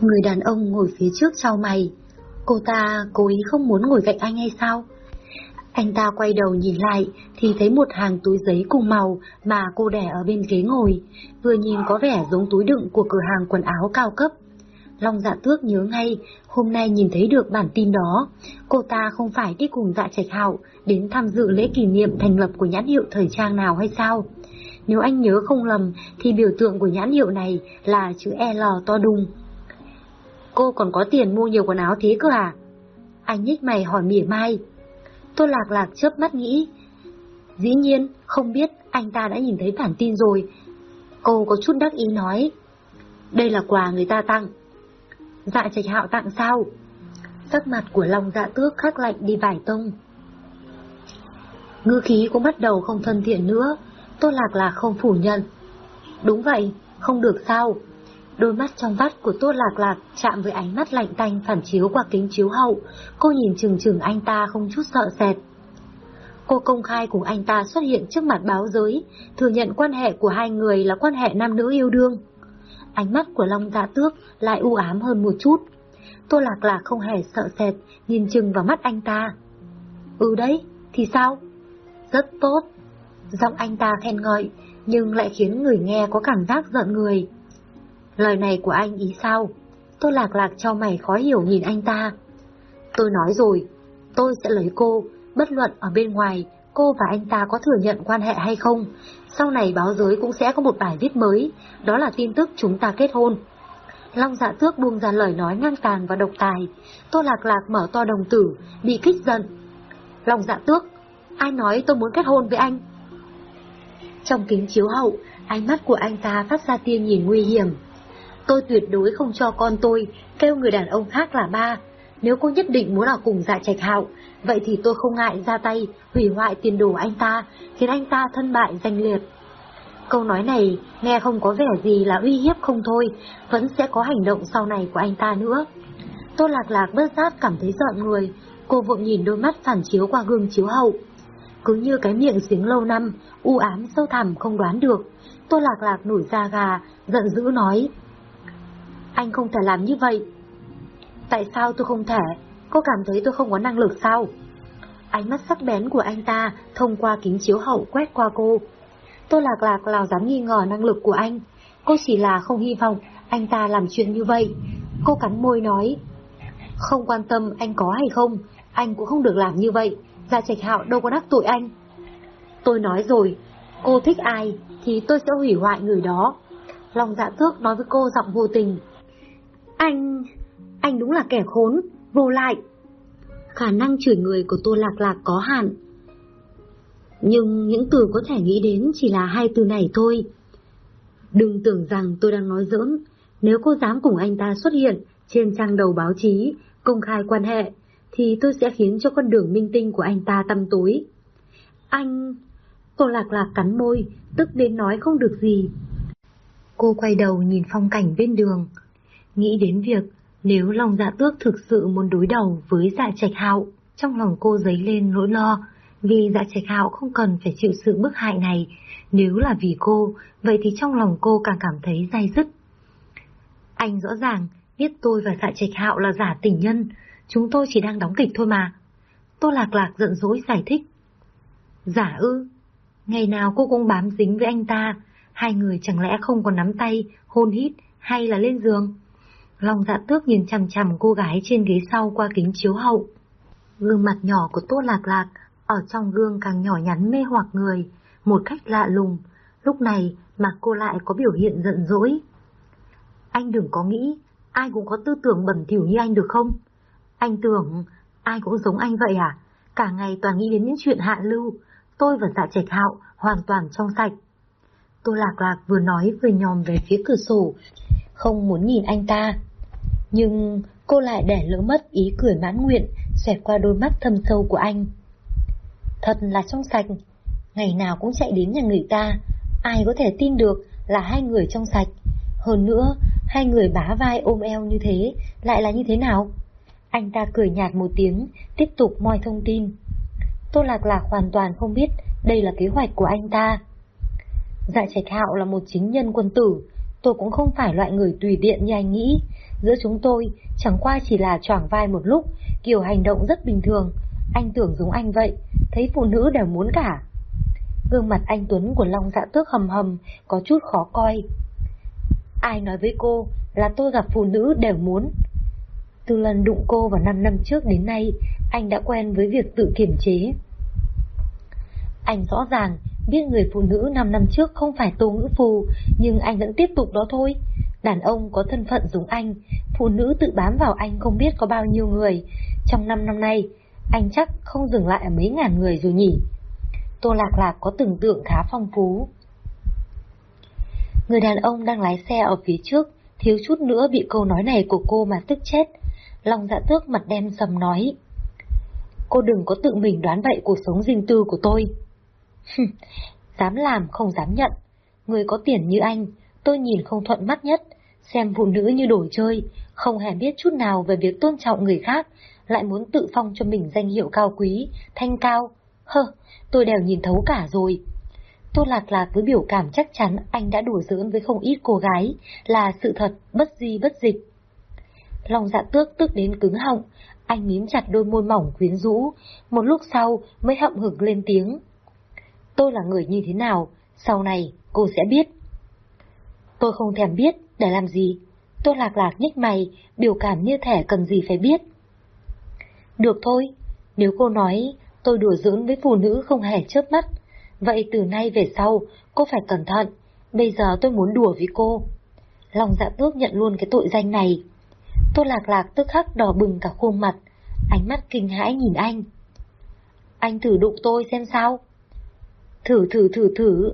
Người đàn ông ngồi phía trước trao mày. Cô ta cố ý không muốn ngồi cạnh anh hay sao? Anh ta quay đầu nhìn lại thì thấy một hàng túi giấy cùng màu mà cô đẻ ở bên ghế ngồi, vừa nhìn có vẻ giống túi đựng của cửa hàng quần áo cao cấp. Long dạ tước nhớ ngay, hôm nay nhìn thấy được bản tin đó, cô ta không phải đi cùng dạ trạch hạo đến tham dự lễ kỷ niệm thành lập của nhãn hiệu thời trang nào hay sao? Nếu anh nhớ không lầm thì biểu tượng của nhãn hiệu này là chữ L to đùng. Cô còn có tiền mua nhiều quần áo thế cơ à? Anh nhích mày hỏi mỉa mai. Tôi lạc lạc chớp mắt nghĩ. Dĩ nhiên, không biết anh ta đã nhìn thấy bản tin rồi. Cô có chút đắc ý nói. Đây là quà người ta tặng. Dạ trạch hạo tặng sao? Sắc mặt của lòng dạ tước khắc lạnh đi vài tông. Ngư khí cũng bắt đầu không thân thiện nữa, Tô Lạc Lạc không phủ nhận. Đúng vậy, không được sao. Đôi mắt trong vắt của Tô Lạc Lạc chạm với ánh mắt lạnh tanh phản chiếu qua kính chiếu hậu, cô nhìn chừng chừng anh ta không chút sợ sệt. Cô công khai cùng anh ta xuất hiện trước mặt báo giới, thừa nhận quan hệ của hai người là quan hệ nam nữ yêu đương. Ánh mắt của Long Dạ Tước lại u ám hơn một chút. Tô Lạc Lạc không hề sợ sệt, nhìn chừng vào mắt anh ta. Ừ đấy, thì sao? Rất tốt. Giọng anh ta khen ngợi, nhưng lại khiến người nghe có cảm giác giận người. Lời này của anh ý sao? Tôi lạc lạc cho mày khó hiểu nhìn anh ta. Tôi nói rồi, tôi sẽ lấy cô, bất luận ở bên ngoài, cô và anh ta có thừa nhận quan hệ hay không. Sau này báo giới cũng sẽ có một bài viết mới, đó là tin tức chúng ta kết hôn. Long dạ tước buông ra lời nói ngang tàn và độc tài. Tô lạc lạc mở to đồng tử, bị kích giận. Long dạ tước, ai nói tôi muốn kết hôn với anh? Trong kính chiếu hậu, ánh mắt của anh ta phát ra tia nhìn nguy hiểm. Tôi tuyệt đối không cho con tôi kêu người đàn ông khác là ba. Nếu cô nhất định muốn ở cùng dạ trạch hạo, vậy thì tôi không ngại ra tay, hủy hoại tiền đồ anh ta, khiến anh ta thân bại danh liệt. Câu nói này nghe không có vẻ gì là uy hiếp không thôi, vẫn sẽ có hành động sau này của anh ta nữa. Tô Lạc Lạc bớt giác cảm thấy sợ người, cô vội nhìn đôi mắt phản chiếu qua gương chiếu hậu. Cứ như cái miệng giếng lâu năm, u ám sâu thẳm không đoán được. Tô Lạc Lạc nổi da gà, giận dữ nói. Anh không thể làm như vậy. Tại sao tôi không thể? Cô cảm thấy tôi không có năng lực sao? Ánh mắt sắc bén của anh ta thông qua kính chiếu hậu quét qua cô. Tô Lạc Lạc nào dám nghi ngờ năng lực của anh. Cô chỉ là không hy vọng anh ta làm chuyện như vậy. Cô cắn môi nói. Không quan tâm anh có hay không, anh cũng không được làm như vậy. Dạ Trạch Hạo đâu có đắc tội anh. Tôi nói rồi, cô thích ai thì tôi sẽ hủy hoại người đó. Long dạ tước nói với cô giọng vô tình. Anh... anh đúng là kẻ khốn, vô lại. Khả năng chửi người của Tô Lạc Lạc có hạn. Nhưng những từ có thể nghĩ đến chỉ là hai từ này thôi. Đừng tưởng rằng tôi đang nói giỡn, nếu cô dám cùng anh ta xuất hiện trên trang đầu báo chí, công khai quan hệ, thì tôi sẽ khiến cho con đường minh tinh của anh ta tăm tối. Anh... Tô Lạc Lạc cắn môi, tức đến nói không được gì. Cô quay đầu nhìn phong cảnh bên đường, nghĩ đến việc nếu lòng dạ tước thực sự muốn đối đầu với dạ trạch hạo, trong lòng cô dấy lên nỗi lo, vì dạ trạch hạo không cần phải chịu sự bức hại này, nếu là vì cô, vậy thì trong lòng cô càng cảm thấy dai dứt. Anh rõ ràng biết tôi và dạ trạch hạo là giả tình nhân, chúng tôi chỉ đang đóng kịch thôi mà. Tô Lạc Lạc giận dỗi giải thích. Giả ư? Ngày nào cô cũng bám dính với anh ta, hai người chẳng lẽ không còn nắm tay, hôn hít hay là lên giường? Long dạ tước nhìn chằm chằm cô gái trên ghế sau qua kính chiếu hậu. Gương mặt nhỏ của Tô Lạc Lạc ở trong gương càng nhỏ nhắn mê hoặc người, một cách lạ lùng. Lúc này mà cô lại có biểu hiện giận dỗi. Anh đừng có nghĩ, ai cũng có tư tưởng bẩn thỉu như anh được không? Anh tưởng ai cũng giống anh vậy à? Cả ngày toàn nghĩ đến những chuyện hạ lưu, tôi và dạ trạch hạo hoàn toàn trong sạch. Tô lạc lạc vừa nói vừa nhòm về phía cửa sổ, không muốn nhìn anh ta. Nhưng cô lại để lỡ mất ý cười mãn nguyện xẹt qua đôi mắt thâm sâu của anh. Thật là trong sạch, ngày nào cũng chạy đến nhà người ta, ai có thể tin được là hai người trong sạch. Hơn nữa, hai người bá vai ôm eo như thế lại là như thế nào? Anh ta cười nhạt một tiếng, tiếp tục moi thông tin. Tô Lạc Lạc hoàn toàn không biết đây là kế hoạch của anh ta. Dạ Trạch Hạo là một chính nhân quân tử, tôi cũng không phải loại người tùy tiện như anh nghĩ. Giữa chúng tôi chẳng qua chỉ là choảng vai một lúc, kiểu hành động rất bình thường. Anh tưởng giống anh vậy, thấy phụ nữ đều muốn cả. Gương mặt anh Tuấn của Long dạ tước hầm hầm, có chút khó coi. Ai nói với cô là tôi gặp phụ nữ đều muốn. Từ lần đụng cô vào 5 năm trước đến nay, anh đã quen với việc tự kiềm chế. Anh rõ ràng biết người phụ nữ 5 năm trước không phải Tô Ngữ Phù, nhưng anh vẫn tiếp tục đó thôi. Đàn ông có thân phận giống anh, phụ nữ tự bám vào anh không biết có bao nhiêu người. Trong 5 năm nay, anh chắc không dừng lại ở mấy ngàn người rồi nhỉ. Tô Lạc Lạc có tưởng tượng khá phong phú. Người đàn ông đang lái xe ở phía trước, thiếu chút nữa bị câu nói này của cô mà tức chết. Long dạ tước mặt đen sầm nói. Cô đừng có tự mình đoán bậy cuộc sống riêng tư của tôi. dám làm không dám nhận. Người có tiền như anh, tôi nhìn không thuận mắt nhất, xem phụ nữ như đồ chơi, không hề biết chút nào về việc tôn trọng người khác, lại muốn tự phong cho mình danh hiệu cao quý, thanh cao. Hơ, tôi đều nhìn thấu cả rồi. Tô Lạc Lạc với biểu cảm chắc chắn anh đã đùa giỡn với không ít cô gái, là sự thật, bất di bất dịch. Lòng dạ tước tức đến cứng họng, anh mím chặt đôi môi mỏng quyến rũ, một lúc sau mới hậm hực lên tiếng. Tôi là người như thế nào, sau này cô sẽ biết. Tôi không thèm biết, để làm gì? Tôi lạc lạc nhích mày, biểu cảm như thể cần gì phải biết. Được thôi, nếu cô nói tôi đùa giỡn với phụ nữ không hề chớp mắt, vậy từ nay về sau cô phải cẩn thận, bây giờ tôi muốn đùa với cô. Lòng dạ tước nhận luôn cái tội danh này. Tôi lạc lạc tức khắc đỏ bừng cả khuôn mặt, ánh mắt kinh hãi nhìn anh. Anh thử đụng tôi xem sao. Thử thử thử thử,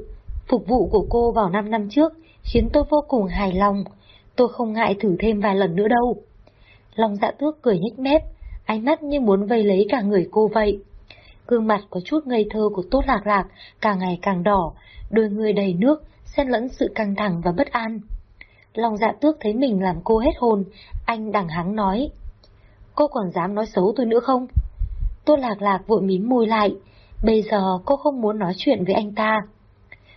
phục vụ của cô vào 5 năm trước khiến tôi vô cùng hài lòng, tôi không ngại thử thêm vài lần nữa đâu. Long dạ tước cười nhếch mép, ánh mắt như muốn vây lấy cả người cô vậy. Gương mặt có chút ngây thơ của Tốt Lạc Lạc càng ngày càng đỏ, đôi người đầy nước, xen lẫn sự căng thẳng và bất an. Long dạ tước thấy mình làm cô hết hồn, anh đằng hắng nói. Cô còn dám nói xấu tôi nữa không? Tô Lạc Lạc vội mím môi lại, bây giờ cô không muốn nói chuyện với anh ta.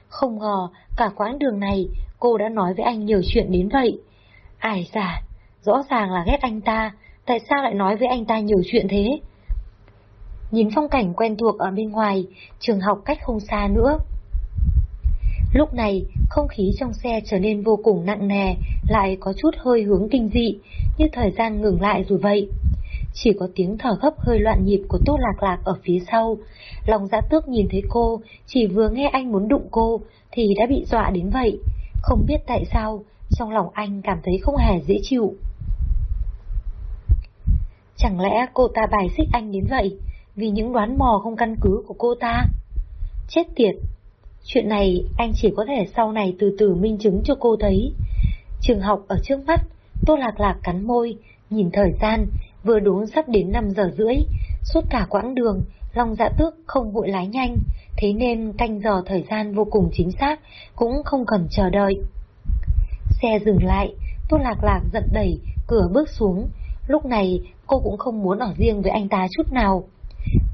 Không ngờ, cả quãng đường này, cô đã nói với anh nhiều chuyện đến vậy. Ai da, rõ ràng là ghét anh ta, tại sao lại nói với anh ta nhiều chuyện thế? Nhìn phong cảnh quen thuộc ở bên ngoài, trường học cách không xa nữa. Lúc này, không khí trong xe trở nên vô cùng nặng nề, lại có chút hơi hướng kinh dị, như thời gian ngừng lại rồi vậy. Chỉ có tiếng thở gấp hơi loạn nhịp của Tô Lạc Lạc ở phía sau. Lòng dã tước nhìn thấy cô, chỉ vừa nghe anh muốn đụng cô, thì đã bị dọa đến vậy. Không biết tại sao, trong lòng anh cảm thấy không hề dễ chịu. Chẳng lẽ cô ta bài xích anh đến vậy, vì những đoán mò không căn cứ của cô ta? Chết tiệt! Chuyện này anh chỉ có thể sau này từ từ minh chứng cho cô thấy. Trường học ở trước mắt, Tô Lạc Lạc cắn môi, nhìn thời gian, vừa đúng sắp đến 5 giờ rưỡi. Suốt cả quãng đường, Long dạ tước không vội lái nhanh, thế nên canh giờ thời gian vô cùng chính xác, cũng không cần chờ đợi. Xe dừng lại, Tô Lạc Lạc giận đẩy, cửa bước xuống. Lúc này cô cũng không muốn ở riêng với anh ta chút nào.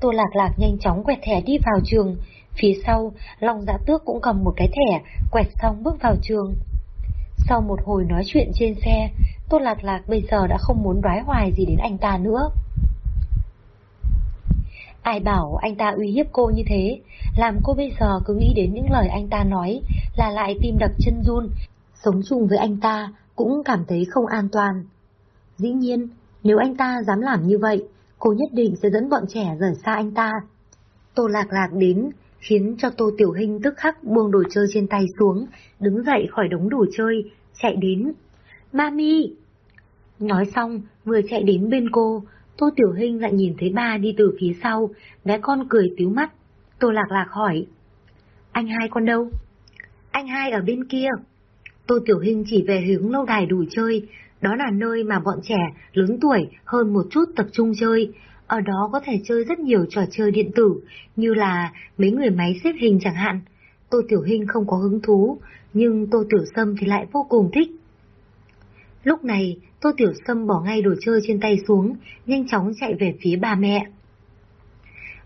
Tô Lạc Lạc nhanh chóng quẹt thẻ đi vào trường. Phía sau, Long Dạ Tước cũng cầm một cái thẻ, quẹt xong bước vào trường. Sau một hồi nói chuyện trên xe, Tô Lạc Lạc bây giờ đã không muốn đoái hoài gì đến anh ta nữa. Ai bảo anh ta uy hiếp cô như thế, làm cô bây giờ cứ nghĩ đến những lời anh ta nói là lại tim đập chân run, sống chung với anh ta cũng cảm thấy không an toàn. Dĩ nhiên, nếu anh ta dám làm như vậy, cô nhất định sẽ dẫn bọn trẻ rời xa anh ta. Tô lạc lạc đến, khiến cho Tô Tiểu hinh tức khắc buông đồ chơi trên tay xuống, đứng dậy khỏi đống đồ chơi, chạy đến. Mami! Nói xong, vừa chạy đến bên cô, Tô Tiểu hinh lại nhìn thấy ba đi từ phía sau, bé con cười tiếu mắt. Tô Lạc Lạc hỏi. Anh hai con đâu? Anh hai ở bên kia. Tô Tiểu hinh chỉ về hướng lâu đài đủ chơi, đó là nơi mà bọn trẻ lớn tuổi hơn một chút tập trung chơi. Ở đó có thể chơi rất nhiều trò chơi điện tử, như là mấy người máy xếp hình chẳng hạn. Tô Tiểu hinh không có hứng thú, nhưng Tô Tiểu Sâm thì lại vô cùng thích. Lúc này, Tô Tiểu Sâm bỏ ngay đồ chơi trên tay xuống, nhanh chóng chạy về phía bà mẹ.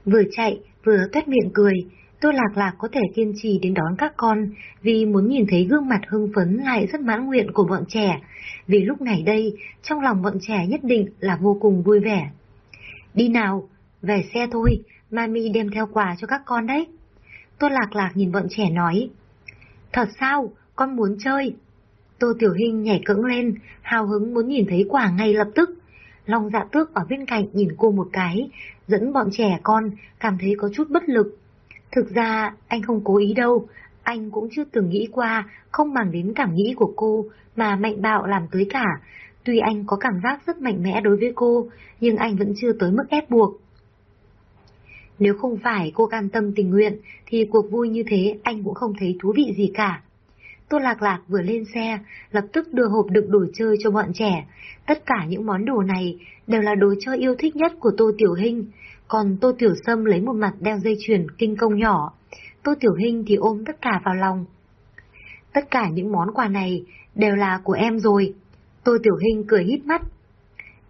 Vừa chạy, vừa tuét miệng cười, Tô Lạc Lạc có thể kiên trì đến đón các con vì muốn nhìn thấy gương mặt hưng phấn lại rất mãn nguyện của bọn trẻ, vì lúc này đây, trong lòng bọn trẻ nhất định là vô cùng vui vẻ. Đi nào, về xe thôi, mami đem theo quà cho các con đấy. Tô Lạc Lạc nhìn bọn trẻ nói. Thật sao, con muốn chơi. Tô Tiểu Hinh nhảy cẫng lên, hào hứng muốn nhìn thấy quả ngay lập tức. Long dạ tước ở bên cạnh nhìn cô một cái, dẫn bọn trẻ con cảm thấy có chút bất lực. Thực ra anh không cố ý đâu, anh cũng chưa từng nghĩ qua không bằng đến cảm nghĩ của cô mà mạnh bạo làm tới cả. Tuy anh có cảm giác rất mạnh mẽ đối với cô, nhưng anh vẫn chưa tới mức ép buộc. Nếu không phải cô cam tâm tình nguyện, thì cuộc vui như thế anh cũng không thấy thú vị gì cả. Tô Lạc Lạc vừa lên xe, lập tức đưa hộp đựng đồ chơi cho bọn trẻ. Tất cả những món đồ này đều là đồ chơi yêu thích nhất của Tô Tiểu Hinh, còn Tô Tiểu Sâm lấy một mặt đeo dây chuyền kinh công nhỏ. Tô Tiểu Hinh thì ôm tất cả vào lòng. Tất cả những món quà này đều là của em rồi. Tô Tiểu Hinh cười hít mắt.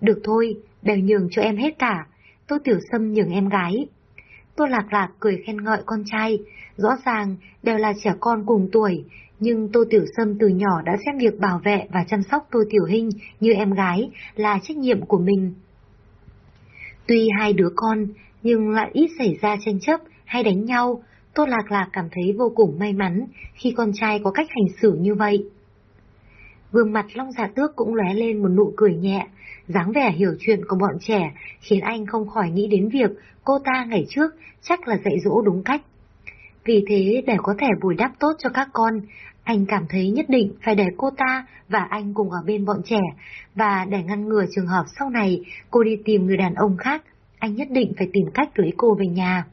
Được thôi, đều nhường cho em hết cả. Tô Tiểu Sâm nhường em gái. Tô Lạc Lạc cười khen ngợi con trai, rõ ràng đều là trẻ con cùng tuổi, nhưng Tô Tiểu Sâm từ nhỏ đã xem việc bảo vệ và chăm sóc Tô Tiểu Hinh như em gái là trách nhiệm của mình. Tuy hai đứa con, nhưng lại ít xảy ra tranh chấp hay đánh nhau, Tô Lạc Lạc cảm thấy vô cùng may mắn khi con trai có cách hành xử như vậy. Gương mặt Long giả Tước cũng lóe lên một nụ cười nhẹ, dáng vẻ hiểu chuyện của bọn trẻ khiến anh không khỏi nghĩ đến việc cô ta ngày trước chắc là dạy dỗ đúng cách. Vì thế để có thể bồi đắp tốt cho các con, anh cảm thấy nhất định phải để cô ta và anh cùng ở bên bọn trẻ, và để ngăn ngừa trường hợp sau này cô đi tìm người đàn ông khác, anh nhất định phải tìm cách lấy cô về nhà.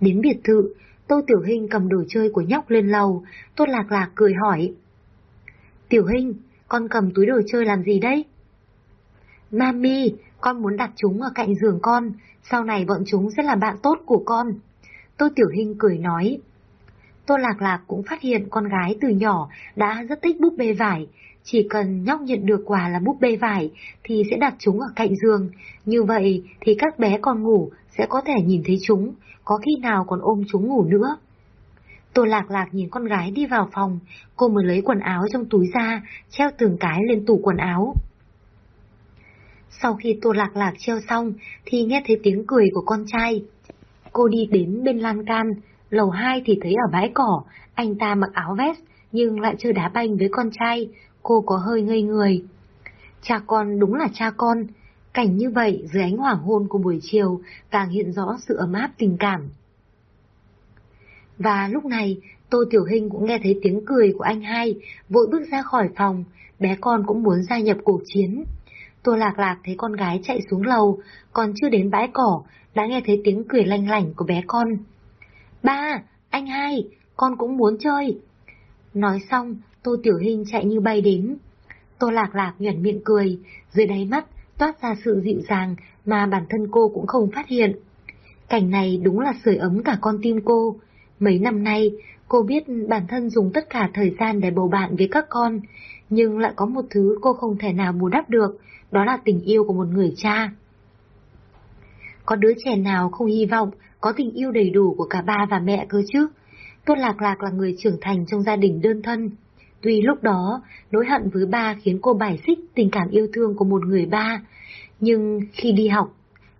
Đến biệt thự, Tô Tiểu Hinh cầm đồ chơi của nhóc lên lầu, Tô Lạc Lạc cười hỏi. Tiểu Hinh, con cầm túi đồ chơi làm gì đấy? Mami, con muốn đặt chúng ở cạnh giường con, sau này bọn chúng sẽ là bạn tốt của con. Tô Tiểu Hinh cười nói. Tô Lạc Lạc cũng phát hiện con gái từ nhỏ đã rất thích búp bê vải. Chỉ cần nhóc nhận được quà là búp bê vải thì sẽ đặt chúng ở cạnh giường. Như vậy thì các bé còn ngủ sẽ có thể nhìn thấy chúng, có khi nào còn ôm chúng ngủ nữa. Tô Lạc Lạc nhìn con gái đi vào phòng, cô mới lấy quần áo trong túi ra, treo từng cái lên tủ quần áo. Sau khi Tô Lạc Lạc treo xong thì nghe thấy tiếng cười của con trai. Cô đi đến bên lan can, lầu 2 thì thấy ở bãi cỏ, anh ta mặc áo vest nhưng lại chơi đá banh với con trai, cô có hơi ngây người. Cha con đúng là cha con, cảnh như vậy dưới ánh hoàng hôn của buổi chiều càng hiện rõ sự ấm áp tình cảm. Và lúc này, Tô Tiểu Hình cũng nghe thấy tiếng cười của anh hai, vội bước ra khỏi phòng, bé con cũng muốn gia nhập cuộc chiến. Tô Lạc Lạc thấy con gái chạy xuống lầu, còn chưa đến bãi cỏ, đã nghe thấy tiếng cười lanh lảnh của bé con. Ba, anh hai, con cũng muốn chơi. Nói xong, Tô Tiểu Hình chạy như bay đến. Tô Lạc Lạc nhuẩn miệng cười, dưới đáy mắt toát ra sự dịu dàng mà bản thân cô cũng không phát hiện. Cảnh này đúng là sưởi ấm cả con tim cô. Mấy năm nay, cô biết bản thân dùng tất cả thời gian để bầu bạn với các con, nhưng lại có một thứ cô không thể nào bù đắp được, đó là tình yêu của một người cha. Có đứa trẻ nào không hy vọng có tình yêu đầy đủ của cả ba và mẹ cơ chứ? Tốt Lạc Lạc là người trưởng thành trong gia đình đơn thân. Tuy lúc đó, nỗi hận với ba khiến cô bài xích tình cảm yêu thương của một người ba, nhưng khi đi học,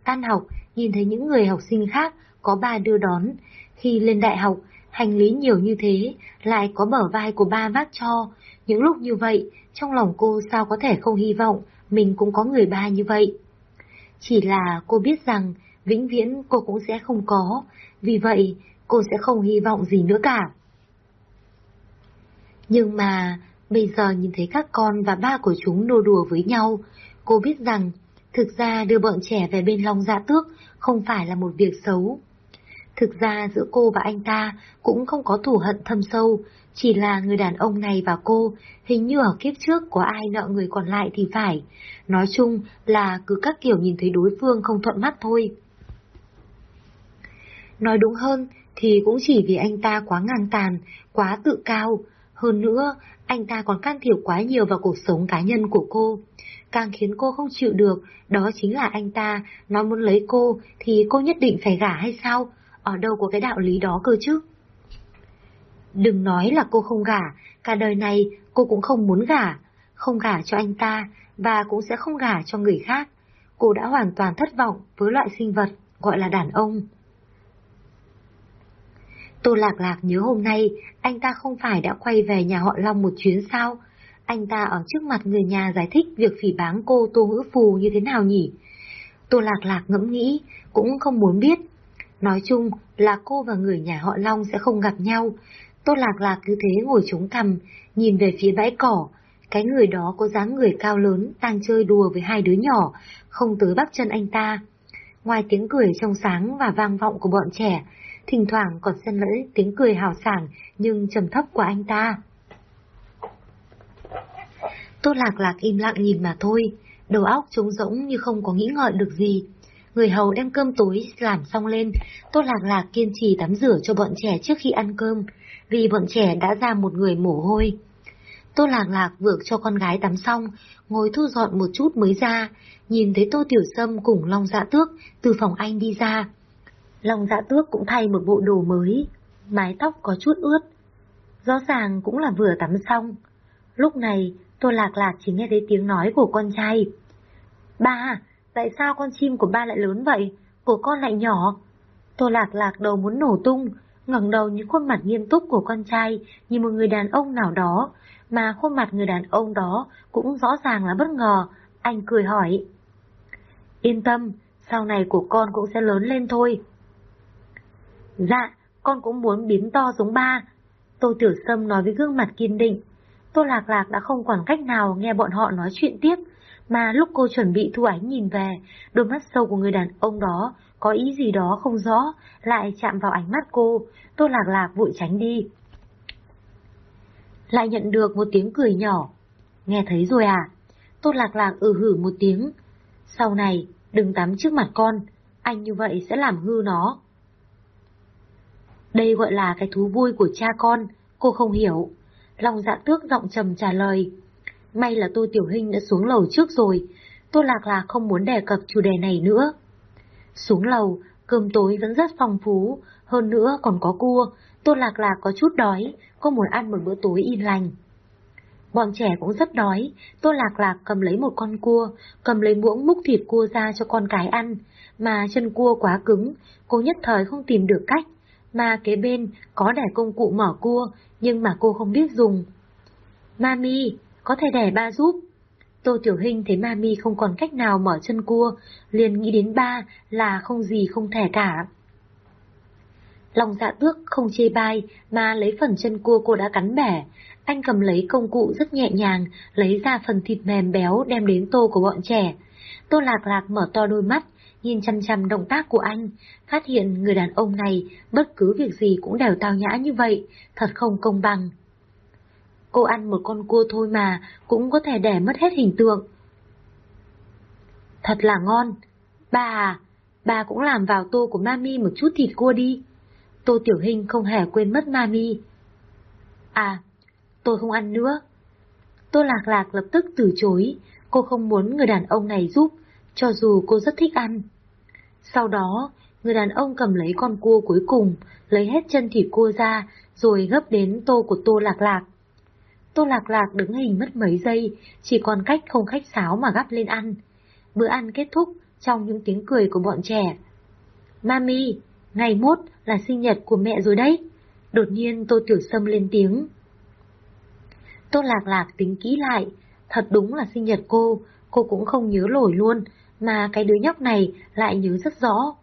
tan học, nhìn thấy những người học sinh khác có ba đưa đón, khi lên đại học, hành lý nhiều như thế, lại có bờ vai của ba vác cho, những lúc như vậy, trong lòng cô sao có thể không hy vọng mình cũng có người ba như vậy. Chỉ là cô biết rằng vĩnh viễn cô cũng sẽ không có, vì vậy cô sẽ không hy vọng gì nữa cả. Nhưng mà bây giờ nhìn thấy các con và ba của chúng nô đùa với nhau, cô biết rằng thực ra đưa bọn trẻ về bên Long Dạ Tước không phải là một việc xấu. Thực ra giữa cô và anh ta cũng không có thù hận thâm sâu, chỉ là người đàn ông này và cô, hình như ở kiếp trước có ai nợ người còn lại thì phải. Nói chung là cứ các kiểu nhìn thấy đối phương không thuận mắt thôi. Nói đúng hơn thì cũng chỉ vì anh ta quá ngang tàn, quá tự cao. Hơn nữa, anh ta còn can thiệp quá nhiều vào cuộc sống cá nhân của cô. Càng khiến cô không chịu được, đó chính là anh ta nói muốn lấy cô thì cô nhất định phải gả hay sao? Ở đâu có cái đạo lý đó cơ chứ? Đừng nói là cô không gả, cả đời này cô cũng không muốn gả, không gả cho anh ta và cũng sẽ không gả cho người khác. Cô đã hoàn toàn thất vọng với loại sinh vật gọi là đàn ông. Tô Lạc Lạc nhớ hôm nay anh ta không phải đã quay về nhà họ Long một chuyến sao? Anh ta ở trước mặt người nhà giải thích việc phỉ báng cô Tô Ngữ Phù như thế nào nhỉ? Tô Lạc Lạc ngẫm nghĩ, cũng không muốn biết. Nói chung là cô và người nhà họ Long sẽ không gặp nhau. Tô Lạc Lạc cứ thế ngồi chống cằm, nhìn về phía bãi cỏ. Cái người đó có dáng người cao lớn, đang chơi đùa với hai đứa nhỏ, không tới bắp chân anh ta. Ngoài tiếng cười trong sáng và vang vọng của bọn trẻ, thỉnh thoảng còn xen lẫn tiếng cười hào sảng nhưng trầm thấp của anh ta. Tô Lạc Lạc im lặng nhìn mà thôi, đầu óc trống rỗng như không có nghĩ ngợi được gì. Người hầu đem cơm tối làm xong lên, Tô Lạc Lạc kiên trì tắm rửa cho bọn trẻ trước khi ăn cơm, vì bọn trẻ đã ra một người mồ hôi. Tô Lạc Lạc vượt cho con gái tắm xong, ngồi thu dọn một chút mới ra, nhìn thấy Tô Tiểu Sâm cùng Long Dạ Tước từ phòng anh đi ra. Long Dạ Tước cũng thay một bộ đồ mới, mái tóc có chút ướt. Rõ ràng cũng là vừa tắm xong. Lúc này, Tô Lạc Lạc chỉ nghe thấy tiếng nói của con trai. Ba, tại sao con chim của ba lại lớn vậy, của con lại nhỏ? Tô Lạc Lạc đầu muốn nổ tung, ngẩng đầu những khuôn mặt nghiêm túc của con trai như một người đàn ông nào đó, mà khuôn mặt người đàn ông đó cũng rõ ràng là bất ngờ, anh cười hỏi. Yên tâm, sau này của con cũng sẽ lớn lên thôi. Dạ, con cũng muốn biến to giống ba. Tô Tiểu Sâm nói với gương mặt kiên định. Tô Lạc Lạc đã không còn cách nào nghe bọn họ nói chuyện tiếp, mà lúc cô chuẩn bị thu ánh nhìn về, đôi mắt sâu của người đàn ông đó có ý gì đó không rõ, lại chạm vào ánh mắt cô, Tô Lạc Lạc vội tránh đi. Lại nhận được một tiếng cười nhỏ. Nghe thấy rồi à? Tô Lạc Lạc ừ hử một tiếng. Sau này, đừng tắm trước mặt con, anh như vậy sẽ làm hư nó. Đây gọi là cái thú vui của cha con, cô không hiểu. Long dạ tước giọng trầm trả lời. May là Tô Tiểu Hinh đã xuống lầu trước rồi, Tô Lạc Lạc không muốn đề cập chủ đề này nữa. Xuống lầu, cơm tối vẫn rất phong phú, hơn nữa còn có cua, Tô Lạc Lạc có chút đói, cô muốn ăn một bữa tối yên lành. Bọn trẻ cũng rất đói, Tô Lạc Lạc cầm lấy một con cua, cầm lấy muỗng múc thịt cua ra cho con cái ăn, mà chân cua quá cứng, cô nhất thời không tìm được cách, mà kế bên có để công cụ mở cua, nhưng mà cô không biết dùng. Mami, có thể đẻ ba giúp. Tô Tiểu Hinh thấy Mami không còn cách nào mở chân cua, liền nghĩ đến ba là không gì không thể cả. Lòng dạ tước không chê bai mà lấy phần chân cua cô đã cắn bẻ. Anh cầm lấy công cụ rất nhẹ nhàng, lấy ra phần thịt mềm béo đem đến tô của bọn trẻ. Tô lạc lạc mở to đôi mắt, nhìn chăm chăm động tác của anh, phát hiện người đàn ông này bất cứ việc gì cũng đều tao nhã như vậy, thật không công bằng. Cô ăn một con cua thôi mà, cũng có thể để mất hết hình tượng. Thật là ngon. Bà à, bà cũng làm vào tô của mami một chút thịt cua đi. Tô Tiểu Hình không hề quên mất mami. À, tôi không ăn nữa. Tô Lạc Lạc lập tức từ chối, cô không muốn người đàn ông này giúp, cho dù cô rất thích ăn. Sau đó, người đàn ông cầm lấy con cua cuối cùng, lấy hết chân thịt cua ra, rồi gấp đến tô của Tô Lạc Lạc. Tô Lạc Lạc đứng hình mất mấy giây, chỉ còn cách không khách sáo mà gắp lên ăn. Bữa ăn kết thúc trong những tiếng cười của bọn trẻ. Mami, ngày mốt là sinh nhật của mẹ rồi đấy. Đột nhiên Tô Tiểu Sâm lên tiếng. Tô Lạc Lạc tính kỹ lại, thật đúng là sinh nhật cô, cô cũng không nhớ nổi luôn, mà cái đứa nhóc này lại nhớ rất rõ.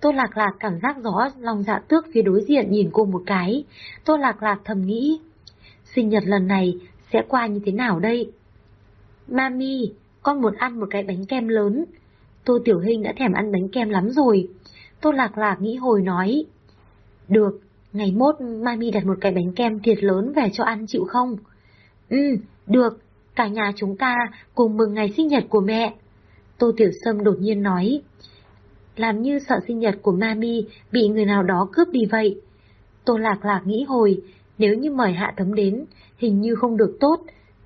Tô Lạc Lạc cảm giác rõ lòng dạ tước phía đối diện nhìn cô một cái, Tô Lạc Lạc thầm nghĩ, sinh nhật lần này sẽ qua như thế nào đây? Mami, con muốn ăn một cái bánh kem lớn. Tô Tiểu Hình đã thèm ăn bánh kem lắm rồi. Tô Lạc Lạc nghĩ hồi nói. Được, ngày mốt Mami đặt một cái bánh kem thiệt lớn về cho ăn chịu không? Ừ, được, cả nhà chúng ta cùng mừng ngày sinh nhật của mẹ. Tô Tiểu Sâm đột nhiên nói. Làm như sợ sinh nhật của Mami bị người nào đó cướp đi vậy. Tô Lạc Lạc nghĩ hồi, nếu như mời Hạ Thấm đến, hình như không được tốt,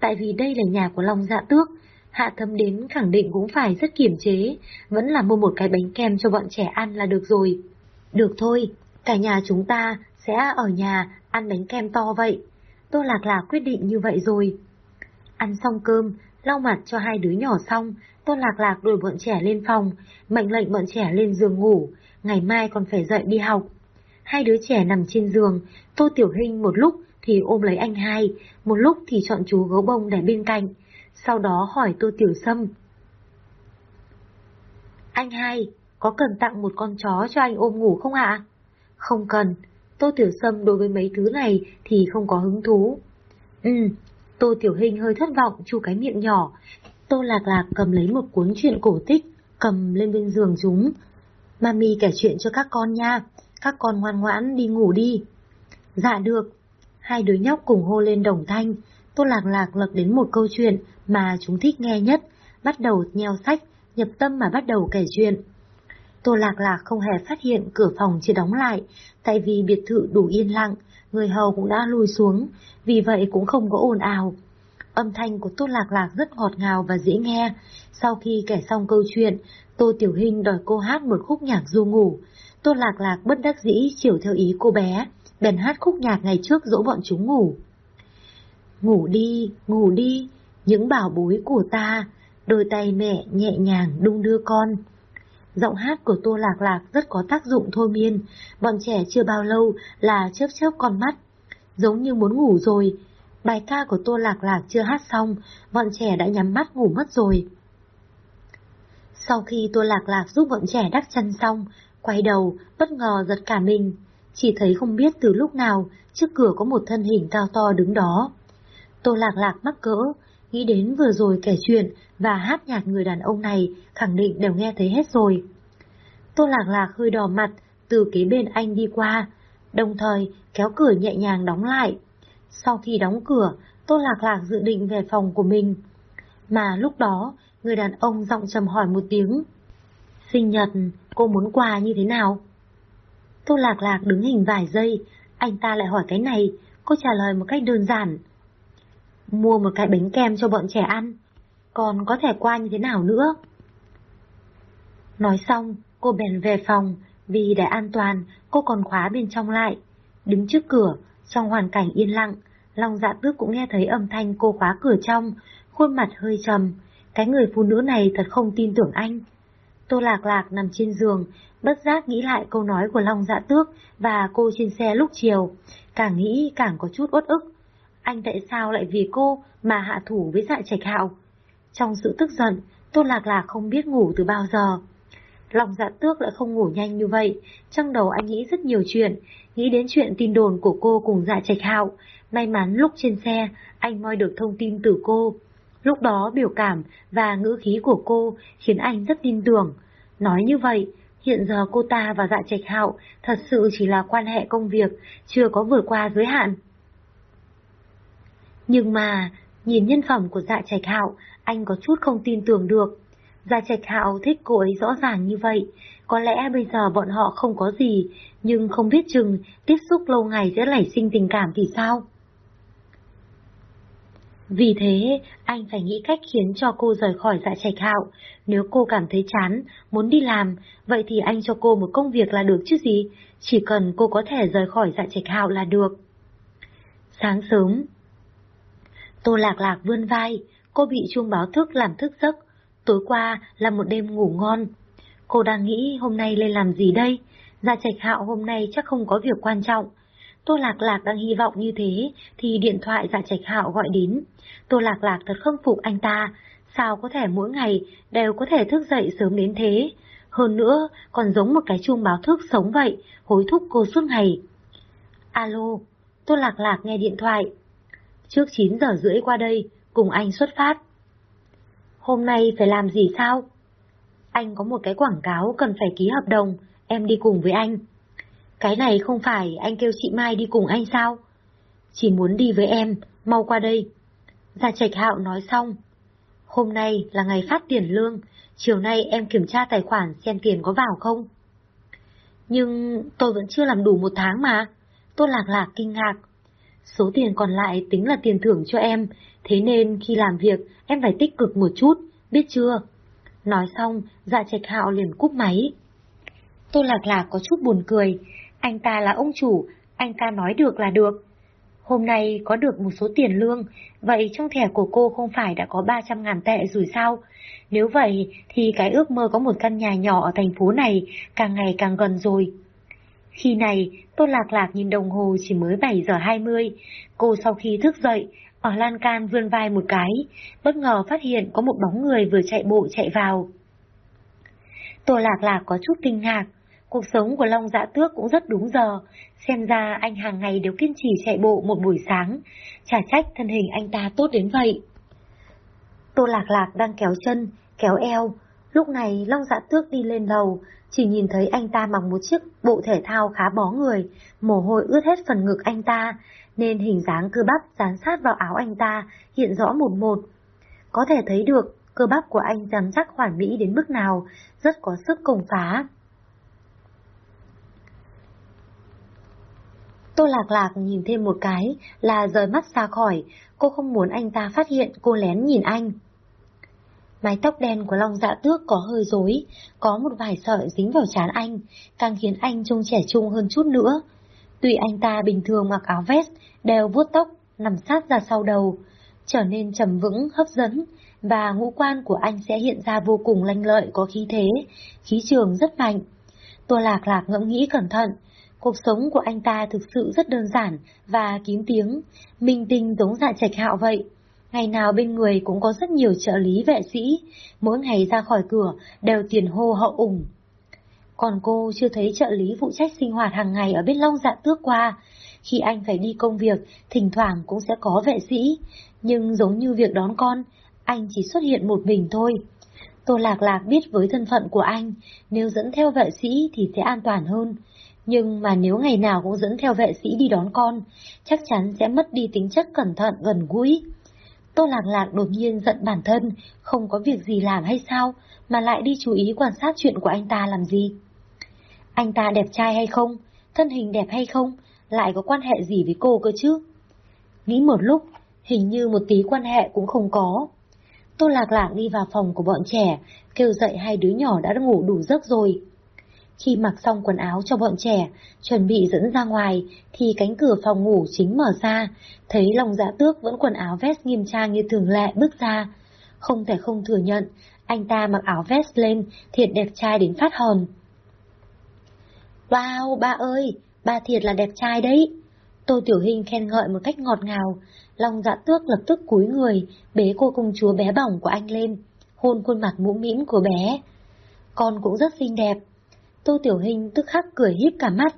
tại vì đây là nhà của Long Dạ Tước. Hạ Thấm đến khẳng định cũng phải rất kiềm chế, vẫn là mua một cái bánh kem cho bọn trẻ ăn là được rồi. Được thôi, cả nhà chúng ta sẽ ở nhà ăn bánh kem to vậy. Tô Lạc Lạc quyết định như vậy rồi. Ăn xong cơm, lau mặt cho hai đứa nhỏ xong, Tô Lạc Lạc đuổi bọn trẻ lên phòng, mệnh lệnh bọn trẻ lên giường ngủ, ngày mai còn phải dậy đi học. Hai đứa trẻ nằm trên giường, Tô Tiểu Hinh một lúc thì ôm lấy anh hai, một lúc thì chọn chú gấu bông để bên cạnh, sau đó hỏi Tô Tiểu Sâm. Anh hai, có cần tặng một con chó cho anh ôm ngủ không ạ? Không cần, Tô Tiểu Sâm đối với mấy thứ này thì không có hứng thú. Ừ, Tô Tiểu Hình hơi thất vọng chu cái miệng nhỏ. Tô Lạc Lạc cầm lấy một cuốn truyện cổ tích, cầm lên bên giường chúng. Mami kể chuyện cho các con nha, các con ngoan ngoãn đi ngủ đi. Dạ được. Hai đứa nhóc cùng hô lên đồng thanh, Tô Lạc Lạc lật đến một câu chuyện mà chúng thích nghe nhất, bắt đầu nheo sách, nhập tâm mà bắt đầu kể chuyện. Tô Lạc Lạc không hề phát hiện cửa phòng chưa đóng lại, tại vì biệt thự đủ yên lặng, người hầu cũng đã lùi xuống, vì vậy cũng không có ồn ào. Âm thanh của Tô Lạc Lạc rất ngọt ngào và dễ nghe. Sau khi kể xong câu chuyện, Tô Tiểu Hinh đòi cô hát một khúc nhạc du ngủ. Tô Lạc Lạc bất đắc dĩ chiều theo ý cô bé, bèn hát khúc nhạc ngày trước dỗ bọn chúng ngủ. Ngủ đi, ngủ đi, những bảo bối của ta, đôi tay mẹ nhẹ nhàng đung đưa con. Giọng hát của Tô Lạc Lạc rất có tác dụng thôi miên, bọn trẻ chưa bao lâu là chớp chớp con mắt, giống như muốn ngủ rồi. Bài ca của Tô Lạc Lạc chưa hát xong, bọn trẻ đã nhắm mắt ngủ mất rồi. Sau khi Tô Lạc Lạc giúp bọn trẻ đắp chân xong, quay đầu, bất ngờ giật cả mình, chỉ thấy không biết từ lúc nào trước cửa có một thân hình cao to đứng đó. Tô Lạc Lạc mắc cỡ, nghĩ đến vừa rồi kể chuyện và hát nhạc người đàn ông này khẳng định đều nghe thấy hết rồi. Tô Lạc Lạc hơi đỏ mặt, từ kế bên anh đi qua, đồng thời kéo cửa nhẹ nhàng đóng lại. Sau khi đóng cửa, Tô Lạc Lạc dự định về phòng của mình. Mà lúc đó, người đàn ông giọng trầm hỏi một tiếng. Sinh nhật, cô muốn quà như thế nào? Tô Lạc Lạc đứng hình vài giây, anh ta lại hỏi cái này, cô trả lời một cách đơn giản. Mua một cái bánh kem cho bọn trẻ ăn, còn có thể qua như thế nào nữa? Nói xong, cô bèn về phòng, vì để an toàn, cô còn khóa bên trong lại. Đứng trước cửa, trong hoàn cảnh yên lặng, Long dạ tước cũng nghe thấy âm thanh cô khóa cửa trong, khuôn mặt hơi trầm. Cái người phụ nữ này thật không tin tưởng anh. Tô Lạc Lạc nằm trên giường, bất giác nghĩ lại câu nói của Long Dạ Tước và cô trên xe lúc chiều. Càng nghĩ càng có chút uất ức. Anh tại sao lại vì cô mà hạ thủ với dạ trạch hạo? Trong sự tức giận, Tô Lạc Lạc không biết ngủ từ bao giờ. Lòng dạ tước lại không ngủ nhanh như vậy, trong đầu anh nghĩ rất nhiều chuyện, nghĩ đến chuyện tin đồn của cô cùng dạ trạch hạo. May mắn lúc trên xe, anh moi được thông tin từ cô. Lúc đó biểu cảm và ngữ khí của cô khiến anh rất tin tưởng. Nói như vậy, hiện giờ cô ta và dạ trạch hạo thật sự chỉ là quan hệ công việc, chưa có vượt qua giới hạn. Nhưng mà, nhìn nhân phẩm của dạ trạch hạo, anh có chút không tin tưởng được. Gia Trạch Hạo thích cô ấy rõ ràng như vậy, có lẽ bây giờ bọn họ không có gì, nhưng không biết chừng tiếp xúc lâu ngày sẽ nảy sinh tình cảm thì sao? Vì thế, anh phải nghĩ cách khiến cho cô rời khỏi dạ trạch hạo. Nếu cô cảm thấy chán, muốn đi làm, vậy thì anh cho cô một công việc là được chứ gì, chỉ cần cô có thể rời khỏi dạ trạch hạo là được. Sáng sớm, Tô Lạc Lạc vươn vai, cô bị chuông báo thức làm thức giấc, Tối qua là một đêm ngủ ngon. Cô đang nghĩ hôm nay lên làm gì đây? dạ Trạch Hạo hôm nay chắc không có việc quan trọng. Tô Lạc Lạc đang hy vọng như thế, thì điện thoại Dạ Trạch Hạo gọi đến. Tô Lạc Lạc thật không phục anh ta, sao có thể mỗi ngày đều có thể thức dậy sớm đến thế. Hơn nữa, còn giống một cái chuông báo thức sống vậy, hối thúc cô suốt ngày. Alo, Tô Lạc Lạc nghe điện thoại. Trước 9 giờ rưỡi qua đây, cùng anh xuất phát. Hôm nay phải làm gì sao? Anh có một cái quảng cáo cần phải ký hợp đồng, em đi cùng với anh. Cái này không phải anh kêu chị Mai đi cùng anh sao? Chỉ muốn đi với em, mau qua đây. Gia Trạch Hạo nói xong. Hôm nay là ngày phát tiền lương, chiều nay em kiểm tra tài khoản xem tiền có vào không. Nhưng tôi vẫn chưa làm đủ một tháng mà. Tôi lạc lạc kinh ngạc. Số tiền còn lại tính là tiền thưởng cho em, thế nên khi làm việc em phải tích cực một chút, biết chưa? Nói xong, dạ trạch hạo liền cúp máy. tôi Lạc Lạc có chút buồn cười, anh ta là ông chủ, anh ta nói được là được. Hôm nay có được một số tiền lương, vậy trong thẻ của cô không phải đã có 300 ngàn tệ rồi sao? Nếu vậy thì cái ước mơ có một căn nhà nhỏ ở thành phố này càng ngày càng gần rồi. Khi này, Tô Lạc Lạc nhìn đồng hồ chỉ mới 7 giờ 20. Cô sau khi thức dậy, ở lan can vươn vai một cái, bất ngờ phát hiện có một bóng người vừa chạy bộ chạy vào. Tô Lạc Lạc có chút kinh ngạc, cuộc sống của Long Dạ Tước cũng rất đúng giờ, xem ra anh hàng ngày đều kiên trì chạy bộ một buổi sáng, chả trách thân hình anh ta tốt đến vậy. Tô Lạc Lạc đang kéo chân, kéo eo, lúc này Long Dạ Tước đi lên lầu, chỉ nhìn thấy anh ta mặc một chiếc bộ thể thao khá bó người, mồ hôi ướt hết phần ngực anh ta, nên hình dáng cơ bắp dán sát vào áo anh ta hiện rõ một một. Có thể thấy được cơ bắp của anh rắn chắc hoàn mỹ đến mức nào, rất có sức công phá. Tô Lạc Lạc nhìn thêm một cái là rời mắt ra khỏi, cô không muốn anh ta phát hiện cô lén nhìn anh. Mái tóc đen của Long Dạ Tước có hơi rối, có một vài sợi dính vào trán anh, càng khiến anh trông trẻ trung hơn chút nữa. Tuy anh ta bình thường mặc áo vest, đeo vuốt tóc, nằm sát ra sau đầu, trở nên trầm vững, hấp dẫn, và ngũ quan của anh sẽ hiện ra vô cùng lanh lợi có khí thế, khí trường rất mạnh. Tô Lạc Lạc ngẫm nghĩ cẩn thận, cuộc sống của anh ta thực sự rất đơn giản và kín tiếng, minh tinh giống dạ trạch hạo vậy. Ngày nào bên người cũng có rất nhiều trợ lý vệ sĩ, mỗi ngày ra khỏi cửa đều tiền hô hậu ủng. Còn cô chưa thấy trợ lý phụ trách sinh hoạt hàng ngày ở bên Long Dạ Tước qua. Khi anh phải đi công việc, thỉnh thoảng cũng sẽ có vệ sĩ, nhưng giống như việc đón con, anh chỉ xuất hiện một mình thôi. Tô Lạc Lạc biết với thân phận của anh, nếu dẫn theo vệ sĩ thì sẽ an toàn hơn. Nhưng mà nếu ngày nào cũng dẫn theo vệ sĩ đi đón con, chắc chắn sẽ mất đi tính chất cẩn thận gần gũi. Tô Lạc Lạc đột nhiên giận bản thân, không có việc gì làm hay sao, mà lại đi chú ý quan sát chuyện của anh ta làm gì. Anh ta đẹp trai hay không, thân hình đẹp hay không, lại có quan hệ gì với cô cơ chứ? Nghĩ một lúc, hình như một tí quan hệ cũng không có. Tô Lạc Lạc đi vào phòng của bọn trẻ, kêu dậy hai đứa nhỏ đã ngủ đủ giấc rồi. Khi mặc xong quần áo cho bọn trẻ, chuẩn bị dẫn ra ngoài, thì cánh cửa phòng ngủ chính mở ra, thấy lòng dạ tước vẫn quần áo vest nghiêm trang như thường lệ bước ra. Không thể không thừa nhận, anh ta mặc áo vest lên, thiệt đẹp trai đến phát hồn. Wow, ba ơi, ba thiệt là đẹp trai đấy. Tô Tiểu Hình khen ngợi một cách ngọt ngào, Long dạ tước lập tức cúi người, bế cô công chúa bé bỏng của anh lên, hôn khuôn mặt mũm mĩm của bé. Con cũng rất xinh đẹp. Tô Tiểu Hình tức khắc cười híp cả mắt.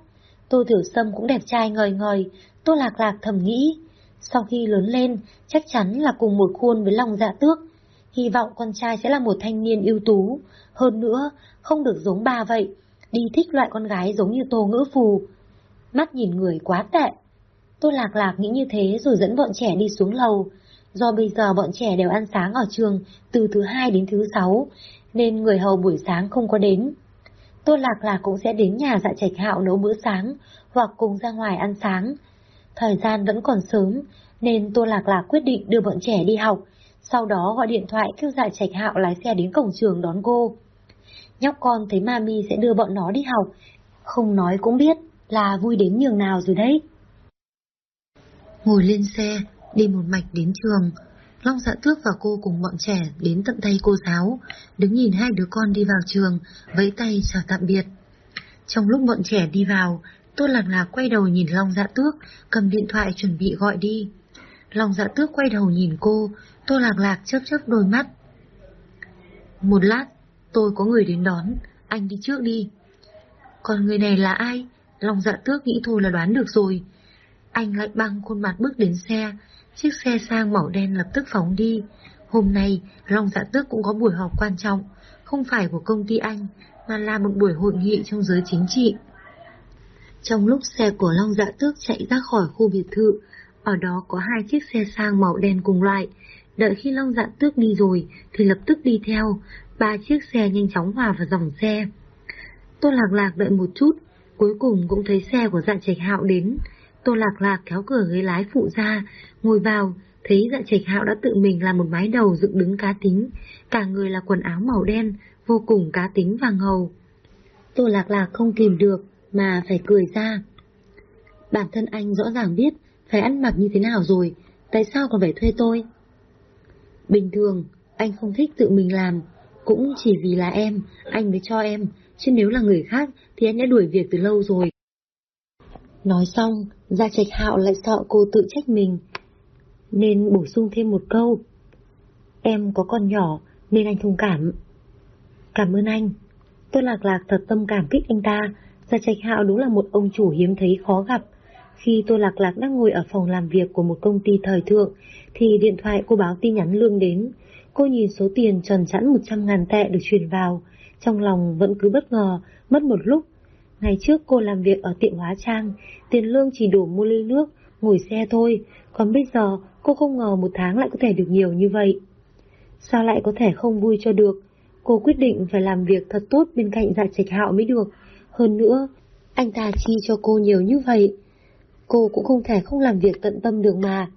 Tô Tiểu Sâm cũng đẹp trai ngời ngời, Tô Lạc Lạc thầm nghĩ. Sau khi lớn lên, chắc chắn là cùng một khuôn với lòng dạ tước. Hy vọng con trai sẽ là một thanh niên ưu tú. Hơn nữa, không được giống ba vậy, đi thích loại con gái giống như Tô Ngữ Phù. Mắt nhìn người quá tệ. Tô Lạc Lạc nghĩ như thế rồi dẫn bọn trẻ đi xuống lầu. Do bây giờ bọn trẻ đều ăn sáng ở trường từ thứ hai đến thứ sáu, nên người hầu buổi sáng không có đến. Tô Lạc Lạc cũng sẽ đến nhà dạ trạch hạo nấu bữa sáng, hoặc cùng ra ngoài ăn sáng. Thời gian vẫn còn sớm, nên Tô Lạc Lạc quyết định đưa bọn trẻ đi học, sau đó gọi điện thoại kêu dạ trạch hạo lái xe đến cổng trường đón cô. Nhóc con thấy mami sẽ đưa bọn nó đi học, không nói cũng biết là vui đến nhường nào rồi đấy. Ngồi lên xe, đi một mạch đến trường. Long dạ tước và cô cùng bọn trẻ đến tận tay cô giáo, đứng nhìn hai đứa con đi vào trường, vẫy tay chào tạm biệt. Trong lúc bọn trẻ đi vào, Tô Lạc Lạc quay đầu nhìn Long dạ tước, cầm điện thoại chuẩn bị gọi đi. Long dạ tước quay đầu nhìn cô, Tô Lạc Lạc chớp chớp đôi mắt. Một lát, tôi có người đến đón, anh đi trước đi. Còn người này là ai? Long dạ tước nghĩ thôi là đoán được rồi. Anh lại băng khuôn mặt bước đến xe, chiếc xe sang màu đen lập tức phóng đi. Hôm nay, Long Dạ Tước cũng có buổi họp quan trọng, không phải của công ty anh, mà là một buổi hội nghị trong giới chính trị. Trong lúc xe của Long Dạ Tước chạy ra khỏi khu biệt thự, ở đó có hai chiếc xe sang màu đen cùng loại. Đợi khi Long Dạ Tước đi rồi, thì lập tức đi theo, ba chiếc xe nhanh chóng hòa vào dòng xe. Tôi Lạc Lạc đợi một chút, cuối cùng cũng thấy xe của dạ trạch hạo đến. Tô Lạc Lạc kéo cửa ghế lái phụ ra, ngồi vào, thấy dạ trạch hạo đã tự mình làm một mái đầu dựng đứng cá tính, cả người là quần áo màu đen, vô cùng cá tính và ngầu. Tô Lạc Lạc không kìm được, mà phải cười ra. Bản thân anh rõ ràng biết phải ăn mặc như thế nào rồi, tại sao còn phải thuê tôi? Bình thường, anh không thích tự mình làm, cũng chỉ vì là em, anh mới cho em, chứ nếu là người khác thì anh đã đuổi việc từ lâu rồi. Nói xong, Gia Trạch Hạo lại sợ cô tự trách mình, nên bổ sung thêm một câu. Em có con nhỏ nên anh thông cảm. Cảm ơn anh. Tôi lạc lạc thật tâm cảm kích anh ta. Gia Trạch Hạo đúng là một ông chủ hiếm thấy khó gặp. Khi tôi lạc lạc đang ngồi ở phòng làm việc của một công ty thời thượng, thì điện thoại cô báo tin nhắn lương đến. Cô nhìn số tiền tròn chẵn 100 ngàn tệ được chuyển vào, trong lòng vẫn cứ bất ngờ, mất một lúc. Ngày trước cô làm việc ở tiệm hóa trang, tiền lương chỉ đủ mua ly nước, ngồi xe thôi, còn bây giờ cô không ngờ một tháng lại có thể được nhiều như vậy. Sao lại có thể không vui cho được? Cô quyết định phải làm việc thật tốt bên cạnh dạ trạch hạo mới được. Hơn nữa, anh ta chi cho cô nhiều như vậy. Cô cũng không thể không làm việc tận tâm được mà.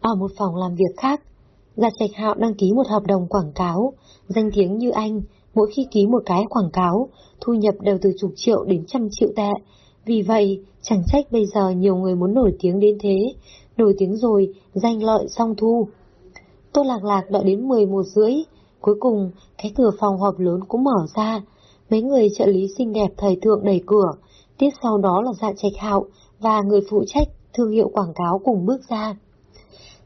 Ở một phòng làm việc khác, Dạ Trạch Hạo đăng ký một hợp đồng quảng cáo, danh tiếng như anh, mỗi khi ký một cái quảng cáo, thu nhập đều từ chục triệu đến trăm triệu tệ. Vì vậy, chẳng trách bây giờ nhiều người muốn nổi tiếng đến thế, nổi tiếng rồi, danh lợi song thu. Tô Lạc Lạc đợi đến 11 rưỡi, cuối cùng cái cửa phòng họp lớn cũng mở ra, mấy người trợ lý xinh đẹp thời thượng đẩy cửa, tiếp sau đó là dạ trạch hạo và người phụ trách thương hiệu quảng cáo cùng bước ra.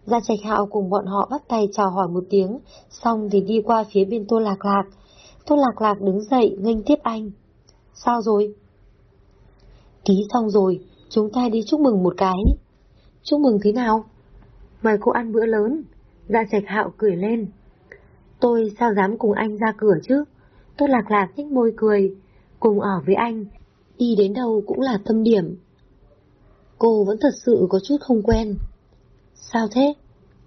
Gia Trạch Hạo cùng bọn họ bắt tay chào hỏi một tiếng, xong thì đi qua phía bên Tô Lạc Lạc. Tô Lạc Lạc đứng dậy nghênh tiếp anh. Sao rồi? Ký xong rồi, chúng ta đi chúc mừng một cái. Chúc mừng thế nào? Mời cô ăn bữa lớn. Dạ Trạch Hạo cười lên. Tôi sao dám cùng anh ra cửa chứ? Tô Lạc Lạc nhếch môi cười. Cùng ở với anh, đi đến đâu cũng là tâm điểm. Cô vẫn thật sự có chút không quen. Sao thế?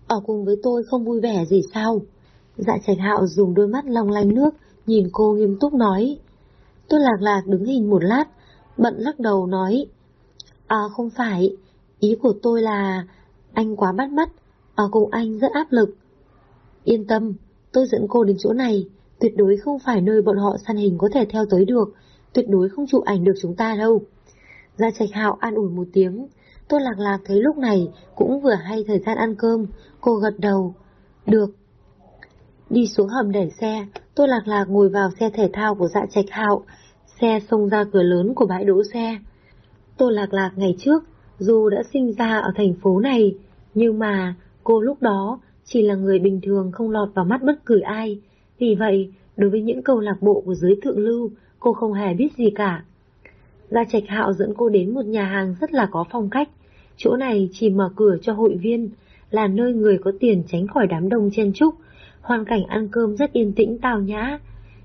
Ở cùng với tôi không vui vẻ gì sao? Dạ trạch hạo dùng đôi mắt long lanh nước, nhìn cô nghiêm túc nói. Tôi lạc lạc đứng hình một lát, bận lắc đầu nói. À không phải, ý của tôi là anh quá bắt mắt, ở cùng anh rất áp lực. Yên tâm, tôi dẫn cô đến chỗ này, tuyệt đối không phải nơi bọn họ săn hình có thể theo tới được, tuyệt đối không chụp ảnh được chúng ta đâu. Gia Trạch Hạo an ủi một tiếng, Tô Lạc Lạc thấy lúc này cũng vừa hay thời gian ăn cơm, cô gật đầu. Được. Đi xuống hầm để xe, tôi Lạc Lạc ngồi vào xe thể thao của dạ trạch hạo, xe xông ra cửa lớn của bãi đỗ xe. tôi Lạc Lạc ngày trước, dù đã sinh ra ở thành phố này, nhưng mà cô lúc đó chỉ là người bình thường không lọt vào mắt bất cứ ai. Vì vậy, đối với những câu lạc bộ của giới thượng lưu, cô không hề biết gì cả. Gia Trạch Hạo dẫn cô đến một nhà hàng rất là có phong cách, Chỗ này chỉ mở cửa cho hội viên, là nơi người có tiền tránh khỏi đám đông chen chúc, hoàn cảnh ăn cơm rất yên tĩnh tào nhã.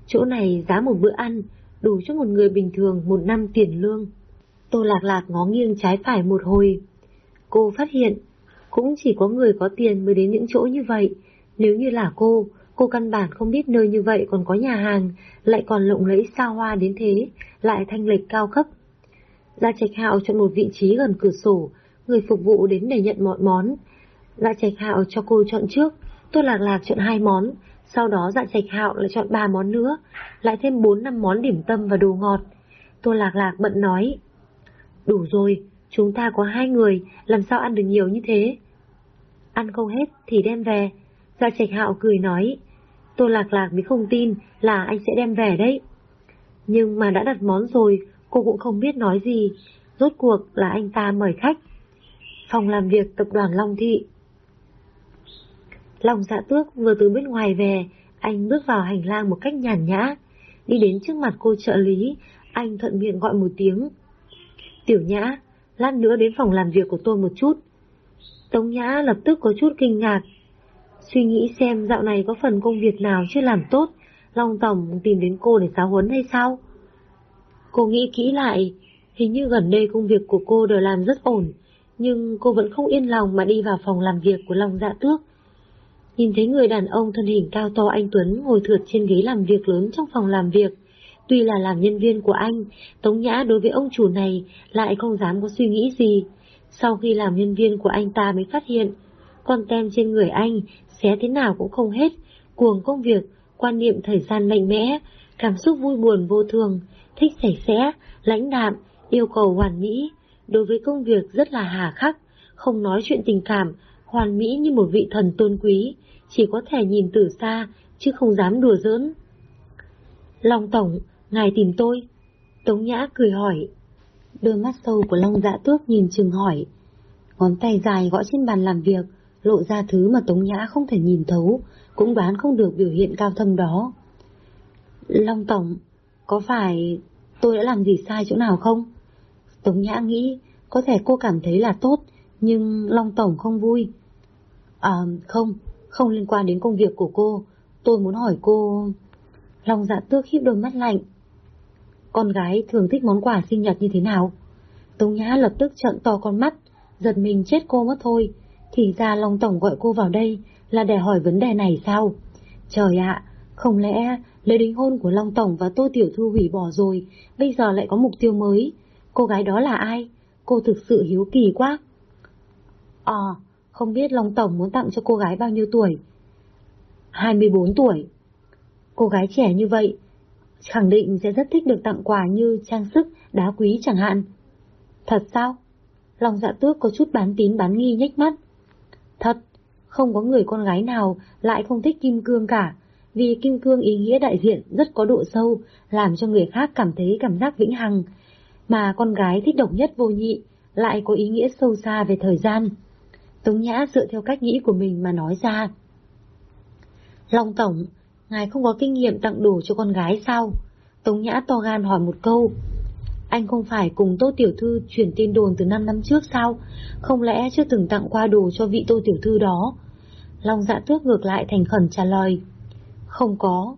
Chỗ này giá một bữa ăn, đủ cho một người bình thường một năm tiền lương. Tô Lạc Lạc ngó nghiêng trái phải một hồi. Cô phát hiện, cũng chỉ có người có tiền mới đến những chỗ như vậy. Nếu như là cô, cô căn bản không biết nơi như vậy còn có nhà hàng, lại còn lộng lẫy xa hoa đến thế, lại thanh lịch cao cấp. Gia Trạch Hạo chọn một vị trí gần cửa sổ, người phục vụ đến để nhận mọi món. Gia trạch hạo cho cô chọn trước, tôi lạc lạc chọn hai món, sau đó dạ trạch hạo lại chọn ba món nữa, lại thêm bốn năm món điểm tâm và đồ ngọt. Tôi lạc lạc bận nói, đủ rồi, chúng ta có hai người, làm sao ăn được nhiều như thế? Ăn không hết thì đem về. Dạ trạch hạo cười nói, tôi lạc lạc mới không tin là anh sẽ đem về đấy. Nhưng mà đã đặt món rồi, cô cũng không biết nói gì. Rốt cuộc là anh ta mời khách, phòng làm việc tập đoàn Long Thị. Long dạ tước vừa từ bên ngoài về, anh bước vào hành lang một cách nhàn nhã. Đi đến trước mặt cô trợ lý, anh thuận miệng gọi một tiếng. Tiểu nhã, lát nữa đến phòng làm việc của tôi một chút. Tống nhã lập tức có chút kinh ngạc. Suy nghĩ xem dạo này có phần công việc nào chưa làm tốt, Long Tổng tìm đến cô để giáo huấn hay sao? Cô nghĩ kỹ lại, hình như gần đây công việc của cô đều làm rất ổn, nhưng cô vẫn không yên lòng mà đi vào phòng làm việc của Long Dạ Tước. Nhìn thấy người đàn ông thân hình cao to anh Tuấn ngồi thượt trên ghế làm việc lớn trong phòng làm việc. Tuy là làm nhân viên của anh, Tống Nhã đối với ông chủ này lại không dám có suy nghĩ gì. Sau khi làm nhân viên của anh ta mới phát hiện, con tem trên người anh xé thế nào cũng không hết, cuồng công việc, quan niệm thời gian mạnh mẽ, cảm xúc vui buồn vô thường, thích sẻ sẽ, lãnh đạm, yêu cầu hoàn mỹ, đối với công việc rất là hà khắc, không nói chuyện tình cảm, hoàn mỹ như một vị thần tôn quý, chỉ có thể nhìn từ xa, chứ không dám đùa giỡn. Long Tổng, ngài tìm tôi. Tống Nhã cười hỏi. Đôi mắt sâu của Long Dạ Tước nhìn chừng hỏi. Ngón tay dài gõ trên bàn làm việc, lộ ra thứ mà Tống Nhã không thể nhìn thấu, cũng đoán không được biểu hiện cao thâm đó. Long Tổng, có phải tôi đã làm gì sai chỗ nào không? Tống Nhã nghĩ, có thể cô cảm thấy là tốt, nhưng Long Tổng không vui. À, không, không liên quan đến công việc của cô, tôi muốn hỏi cô... Long dạ tước khiếp đôi mắt lạnh. Con gái thường thích món quà sinh nhật như thế nào? Tống Nhã lập tức trợn to con mắt, giật mình chết cô mất thôi. Thì ra Long Tổng gọi cô vào đây là để hỏi vấn đề này sao? Trời ạ, không lẽ lễ đính hôn của Long Tổng và Tô Tiểu Thư hủy bỏ rồi, bây giờ lại có mục tiêu mới? Cô gái đó là ai? Cô thực sự hiếu kỳ quá. À, không biết Long Tổng muốn tặng cho cô gái bao nhiêu tuổi? 24 tuổi. Cô gái trẻ như vậy, khẳng định sẽ rất thích được tặng quà như trang sức, đá quý chẳng hạn. Thật sao? Long dạ tước có chút bán tín bán nghi nhếch mắt. Thật, không có người con gái nào lại không thích kim cương cả, vì kim cương ý nghĩa đại diện rất có độ sâu, làm cho người khác cảm thấy cảm giác vĩnh hằng. Mà con gái thích độc nhất vô nhị, lại có ý nghĩa sâu xa về thời gian. Tống Nhã dựa theo cách nghĩ của mình mà nói ra. Long Tổng, ngài không có kinh nghiệm tặng đồ cho con gái sao? Tống Nhã to gan hỏi một câu. Anh không phải cùng Tô Tiểu Thư chuyển tin đồn từ 5 năm trước sao? Không lẽ chưa từng tặng qua đồ cho vị Tô Tiểu Thư đó? Long dạ tước ngược lại thành khẩn trả lời. Không có.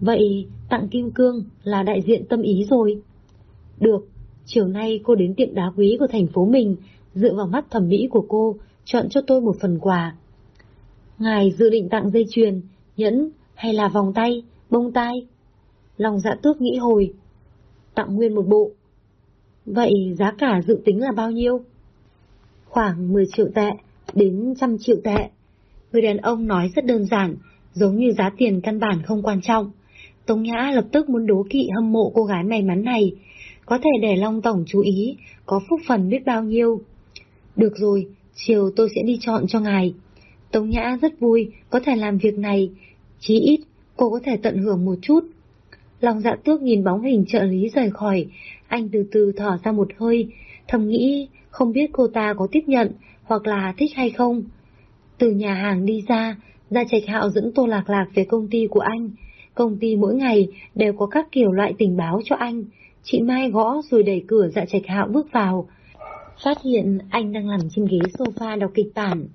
Vậy tặng kim cương là đại diện tâm ý rồi. Được, chiều nay cô đến tiệm đá quý của thành phố mình, dựa vào mắt thẩm mỹ của cô, chọn cho tôi một phần quà. Ngài dự định tặng dây chuyền, nhẫn hay là vòng tay, bông tai? Lòng dạ tước nghĩ hồi. Tặng nguyên một bộ. Vậy giá cả dự tính là bao nhiêu? Khoảng 10 triệu tệ, đến trăm triệu tệ. Người đàn ông nói rất đơn giản, giống như giá tiền căn bản không quan trọng. Tống Nhã lập tức muốn đố kỵ hâm mộ cô gái may mắn này. Có thể để Long Tổng chú ý, có phúc phần biết bao nhiêu. Được rồi, chiều tôi sẽ đi chọn cho ngài. Tống Nhã rất vui có thể làm việc này, chí ít cô có thể tận hưởng một chút. Lòng dạ tước nhìn bóng hình trợ lý rời khỏi, anh từ từ thở ra một hơi, thầm nghĩ không biết cô ta có tiếp nhận hoặc là thích hay không. Từ nhà hàng đi ra, Gia Trạch Hạo dẫn Tô Lạc Lạc về công ty của anh. Công ty mỗi ngày đều có các kiểu loại tình báo cho anh. Chị Mai gõ rồi đẩy cửa Dạ Trạch Hạo bước vào. Phát hiện anh đang nằm trên ghế sofa đọc kịch bản.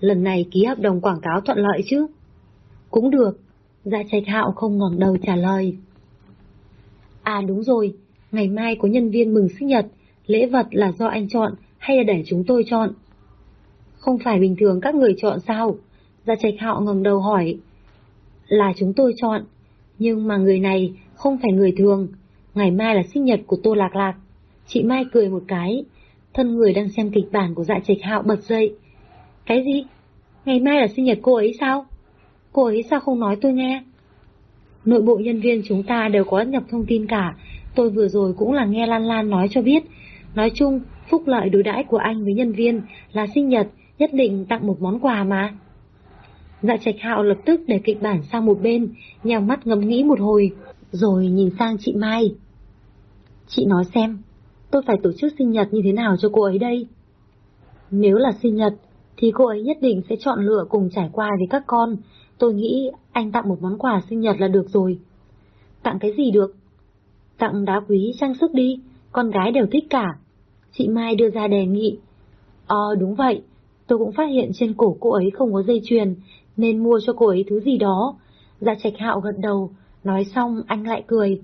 Lần này ký hợp đồng quảng cáo thuận lợi chứ? Cũng được. Dạ Trạch Hạo không ngẩng đầu trả lời. À đúng rồi, ngày mai có nhân viên mừng sinh nhật, lễ vật là do anh chọn hay là để chúng tôi chọn? Không phải bình thường các người chọn sao? Gia Trạch Hạo ngẩng đầu hỏi. Là chúng tôi chọn, nhưng mà người này không phải người thường. Ngày mai là sinh nhật của Tô Lạc Lạc. Chị Mai cười một cái. Thân người đang xem kịch bản của dạ trạch hạo bật dậy. Cái gì? Ngày mai là sinh nhật cô ấy sao? Cô ấy sao không nói tôi nghe? Nội bộ nhân viên chúng ta đều có nhập thông tin cả. Tôi vừa rồi cũng là nghe Lan Lan nói cho biết. Nói chung, phúc lợi đối đãi của anh với nhân viên là sinh nhật, nhất định tặng một món quà mà. Dạ trạch hạo lập tức để kịch bản sang một bên, nhào mắt ngẫm nghĩ một hồi, rồi nhìn sang chị Mai. Chị nói xem, tôi phải tổ chức sinh nhật như thế nào cho cô ấy đây? Nếu là sinh nhật, thì cô ấy nhất định sẽ chọn lựa cùng trải qua với các con. Tôi nghĩ anh tặng một món quà sinh nhật là được rồi. Tặng cái gì được? Tặng đá quý trang sức đi, con gái đều thích cả. Chị Mai đưa ra đề nghị. Ờ đúng vậy, tôi cũng phát hiện trên cổ cô ấy không có dây chuyền, nên mua cho cô ấy thứ gì đó. Dạ trạch hạo gật đầu, nói xong anh lại cười.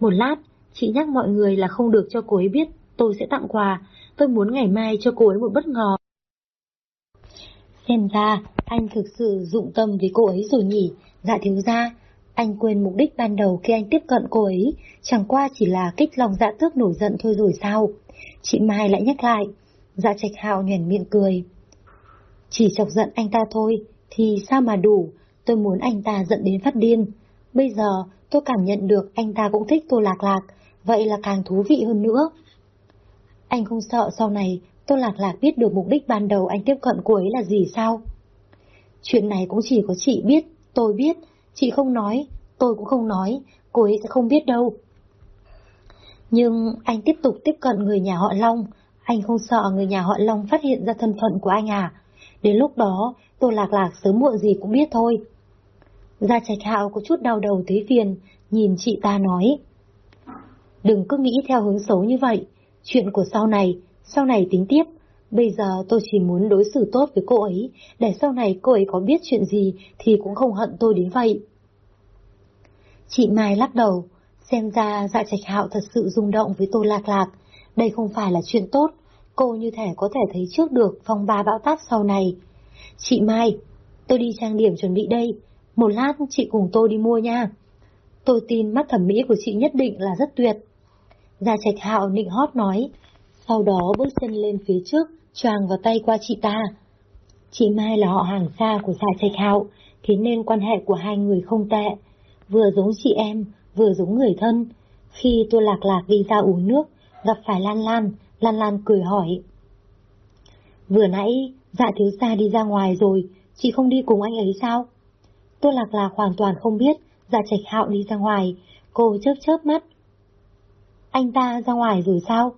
Một lát, chị nhắc mọi người là không được cho cô ấy biết tôi sẽ tặng quà, tôi muốn ngày mai cho cô ấy một bất ngờ. Xem ra, anh thực sự dụng tâm với cô ấy rồi nhỉ, dạ thiếu ra. Anh quên mục đích ban đầu khi anh tiếp cận cô ấy, chẳng qua chỉ là kích lòng dạ tước nổi giận thôi rồi sao. Chị Mai lại nhắc lại, dạ trạch hào nhuền miệng cười. Chỉ chọc giận anh ta thôi, thì sao mà đủ, tôi muốn anh ta giận đến phát điên. Bây giờ tôi cảm nhận được anh ta cũng thích tôi Lạc Lạc, vậy là càng thú vị hơn nữa. Anh không sợ sau này Tô Lạc Lạc biết được mục đích ban đầu anh tiếp cận cô ấy là gì sao? Chuyện này cũng chỉ có chị biết, tôi biết, chị không nói, tôi cũng không nói, cô ấy sẽ không biết đâu. Nhưng anh tiếp tục tiếp cận người nhà họ Long, anh không sợ người nhà họ Long phát hiện ra thân phận của anh à? Đến lúc đó, Tô Lạc Lạc sớm muộn gì cũng biết thôi. Gia Trạch Hạo có chút đau đầu thấy phiền, nhìn chị ta nói. Đừng cứ nghĩ theo hướng xấu như vậy, chuyện của sau này, sau này tính tiếp. Bây giờ tôi chỉ muốn đối xử tốt với cô ấy, để sau này cô ấy có biết chuyện gì thì cũng không hận tôi đến vậy. Chị Mai lắc đầu, xem ra dạ trạch hạo thật sự rung động với tôi lạc lạc. Đây không phải là chuyện tốt, cô như thể có thể thấy trước được phong ba bão táp sau này. Chị Mai, tôi đi trang điểm chuẩn bị đây, một lát chị cùng tôi đi mua nha. Tôi tin mắt thẩm mỹ của chị nhất định là rất tuyệt. Gia Trạch Hạo nịnh hót nói, sau đó bước chân lên phía trước, choàng vào tay qua chị ta. Chị Mai là họ hàng xa của Gia Trạch Hạo, thế nên quan hệ của hai người không tệ. Vừa giống chị em, vừa giống người thân. Khi tôi lạc lạc đi ra uống nước, gặp phải Lan Lan, Lan Lan cười hỏi. Vừa nãy, dạ thiếu gia đi ra ngoài rồi, chị không đi cùng anh ấy sao? Tôi lạc lạc hoàn toàn không biết, dạ trạch hạo đi ra ngoài, cô chớp chớp mắt. Anh ta ra ngoài rồi sao?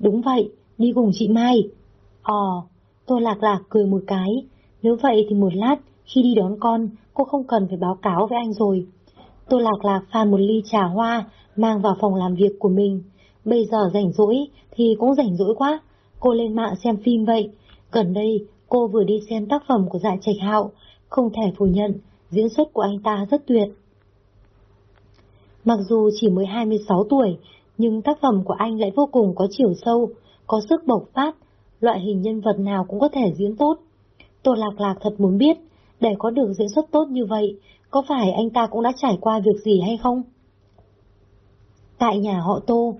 Đúng vậy, đi cùng chị Mai. Ồ, tôi lạc lạc cười một cái, nếu vậy thì một lát, khi đi đón con, cô không cần phải báo cáo với anh rồi. Tôi lạc lạc pha một ly trà hoa, mang vào phòng làm việc của mình. Bây giờ rảnh rỗi thì cũng rảnh rỗi quá, cô lên mạng xem phim vậy. Gần đây, cô vừa đi xem tác phẩm của dạ trạch hạo, không thể phủ nhận, diễn xuất của anh ta rất tuyệt. Mặc dù chỉ mới 26 tuổi, nhưng tác phẩm của anh lại vô cùng có chiều sâu, có sức bộc phát, loại hình nhân vật nào cũng có thể diễn tốt. Tô Lạc Lạc thật muốn biết, để có được diễn xuất tốt như vậy, có phải anh ta cũng đã trải qua việc gì hay không? Tại nhà họ Tô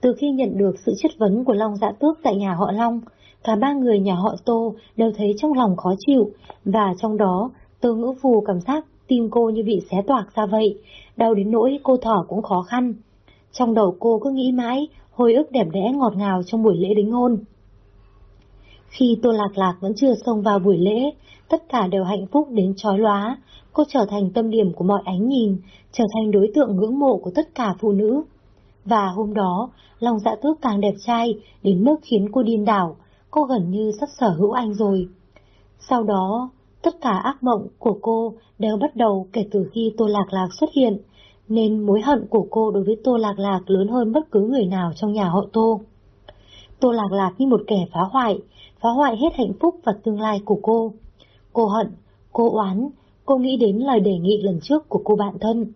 Từ khi nhận được sự chất vấn của Long Dạ Tước tại nhà họ Long, cả ba người nhà họ Tô đều thấy trong lòng khó chịu, và trong đó Tô Ngữ Phù cảm giác tim cô như bị xé toạc ra vậy, đau đến nỗi cô thở cũng khó khăn. Trong đầu cô cứ nghĩ mãi, hồi ức đẹp đẽ ngọt ngào trong buổi lễ đính hôn. Khi Tô Lạc Lạc vẫn chưa xông vào buổi lễ, tất cả đều hạnh phúc đến chói lóa, cô trở thành tâm điểm của mọi ánh nhìn, trở thành đối tượng ngưỡng mộ của tất cả phụ nữ. Và hôm đó, lòng dạ tước càng đẹp trai, đến mức khiến cô điên đảo, cô gần như sắp sở hữu anh rồi. Sau đó, tất cả ác mộng của cô đều bắt đầu kể từ khi Tô Lạc Lạc xuất hiện, nên mối hận của cô đối với Tô Lạc Lạc lớn hơn bất cứ người nào trong nhà họ Tô. Tô Lạc Lạc như một kẻ phá hoại, phá hoại hết hạnh phúc và tương lai của cô. Cô hận, cô oán, cô nghĩ đến lời đề nghị lần trước của cô bạn thân.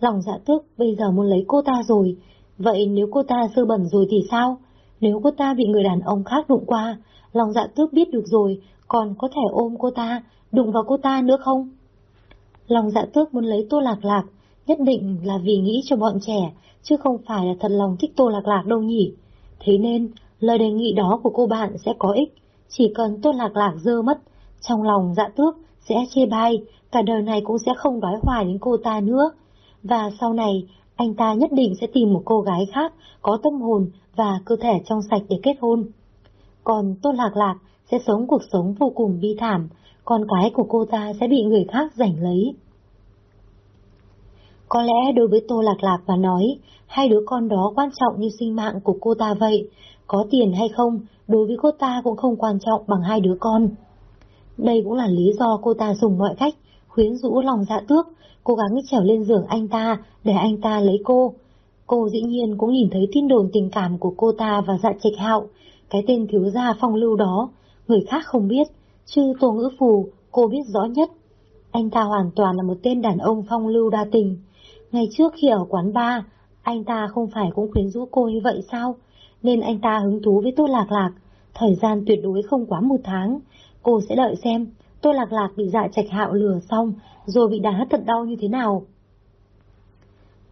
Lòng dạ tước bây giờ muốn lấy cô ta rồi, vậy nếu cô ta sơ bẩn rồi thì sao? Nếu cô ta bị người đàn ông khác đụng qua, lòng dạ tước biết được rồi, còn có thể ôm cô ta, đụng vào cô ta nữa không? Lòng dạ tước muốn lấy tô lạc lạc, nhất định là vì nghĩ cho bọn trẻ, chứ không phải là thật lòng thích tô lạc lạc đâu nhỉ. Thế nên, lời đề nghị đó của cô bạn sẽ có ích, chỉ cần tô lạc lạc dơ mất, trong lòng dạ tước sẽ chê bai, cả đời này cũng sẽ không đói hoài đến cô ta nữa. Và sau này, anh ta nhất định sẽ tìm một cô gái khác có tâm hồn và cơ thể trong sạch để kết hôn. Còn Tô Lạc Lạc sẽ sống cuộc sống vô cùng bi thảm, con cái của cô ta sẽ bị người khác giành lấy. Có lẽ đối với Tô Lạc Lạc và nói, hai đứa con đó quan trọng như sinh mạng của cô ta vậy, có tiền hay không, đối với cô ta cũng không quan trọng bằng hai đứa con. Đây cũng là lý do cô ta dùng mọi cách, khuyến rũ lòng dạ tước, cố gắng trèo lên giường anh ta để anh ta lấy cô. Cô dĩ nhiên cũng nhìn thấy tin đồn tình cảm của cô ta và dạ trịch hạo, cái tên thiếu gia phong lưu đó, người khác không biết, chứ Tô Ngữ Phù cô biết rõ nhất. Anh ta hoàn toàn là một tên đàn ông phong lưu đa tình. Ngày trước khi ở quán bar, anh ta không phải cũng khuyến rũ cô như vậy sao? Nên anh ta hứng thú với Tô Lạc Lạc. Thời gian tuyệt đối không quá một tháng. Cô sẽ đợi xem Tô Lạc Lạc bị dạ trạch hạo lừa xong rồi bị đá thật đau như thế nào.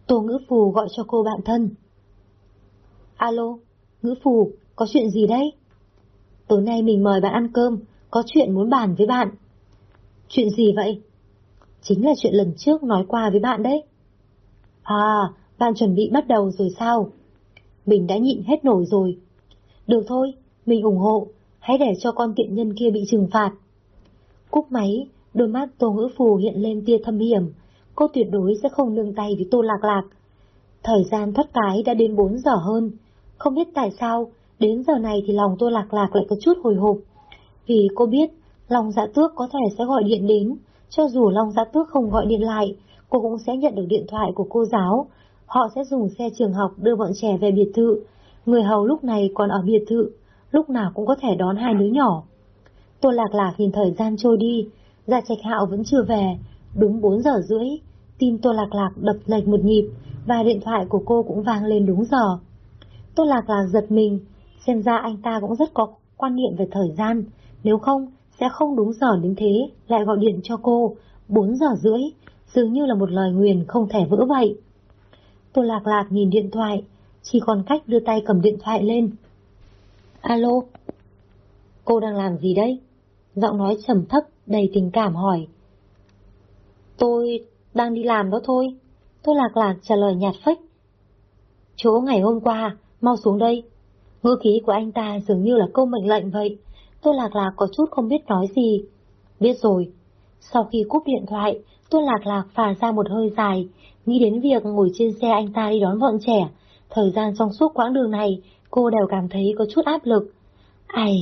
Tô Ngữ Phù gọi cho cô bạn thân. Alo, Ngữ Phù, có chuyện gì đấy? Tối nay mình mời bạn ăn cơm, có chuyện muốn bàn với bạn. Chuyện gì vậy? Chính là chuyện lần trước nói qua với bạn đấy. À, bạn chuẩn bị bắt đầu rồi sao? Mình đã nhịn hết nổi rồi. Được thôi, mình ủng hộ, hãy để cho con tiện nhân kia bị trừng phạt. Cúc máy, đôi mắt Tô Ngữ Phù hiện lên tia thâm hiểm, cô tuyệt đối sẽ không nương tay với Tô Lạc Lạc. Thời gian thoát cái đã đến 4 giờ hơn, không biết tại sao, đến giờ này thì lòng Tô Lạc Lạc lại có chút hồi hộp. Vì cô biết, lòng Dạ Tước có thể sẽ gọi điện đến, cho dù lòng Dạ Tước không gọi điện lại, cô cũng sẽ nhận được điện thoại của cô giáo. Họ sẽ dùng xe trường học đưa bọn trẻ về biệt thự. Người hầu lúc này còn ở biệt thự, lúc nào cũng có thể đón hai đứa nhỏ. Tô Lạc Lạc nhìn thời gian trôi đi, Dạ Trạch Hạo vẫn chưa về, đúng 4 giờ rưỡi, tim Tô Lạc Lạc đập lệch một nhịp và điện thoại của cô cũng vang lên đúng giờ. Tô Lạc Lạc giật mình, xem ra anh ta cũng rất có quan niệm về thời gian, nếu không sẽ không đúng giờ đến thế, lại gọi điện cho cô, 4 giờ rưỡi, dường như là một lời nguyền không thể vỡ vậy. Tô Lạc Lạc nhìn điện thoại, chỉ còn cách đưa tay cầm điện thoại lên. Alo? Cô đang làm gì đây? Giọng nói trầm thấp, đầy tình cảm hỏi. Tôi đang đi làm đó thôi. Tô Lạc Lạc trả lời nhạt phách. Chỗ ngày hôm qua, mau xuống đây. Ngữ khí của anh ta dường như là câu mệnh lệnh vậy. Tô Lạc Lạc có chút không biết nói gì. Biết rồi. Sau khi cúp điện thoại, Tô Lạc Lạc phà ra một hơi dài, nghĩ đến việc ngồi trên xe anh ta đi đón bọn trẻ. Thời gian trong suốt quãng đường này, cô đều cảm thấy có chút áp lực. Ai,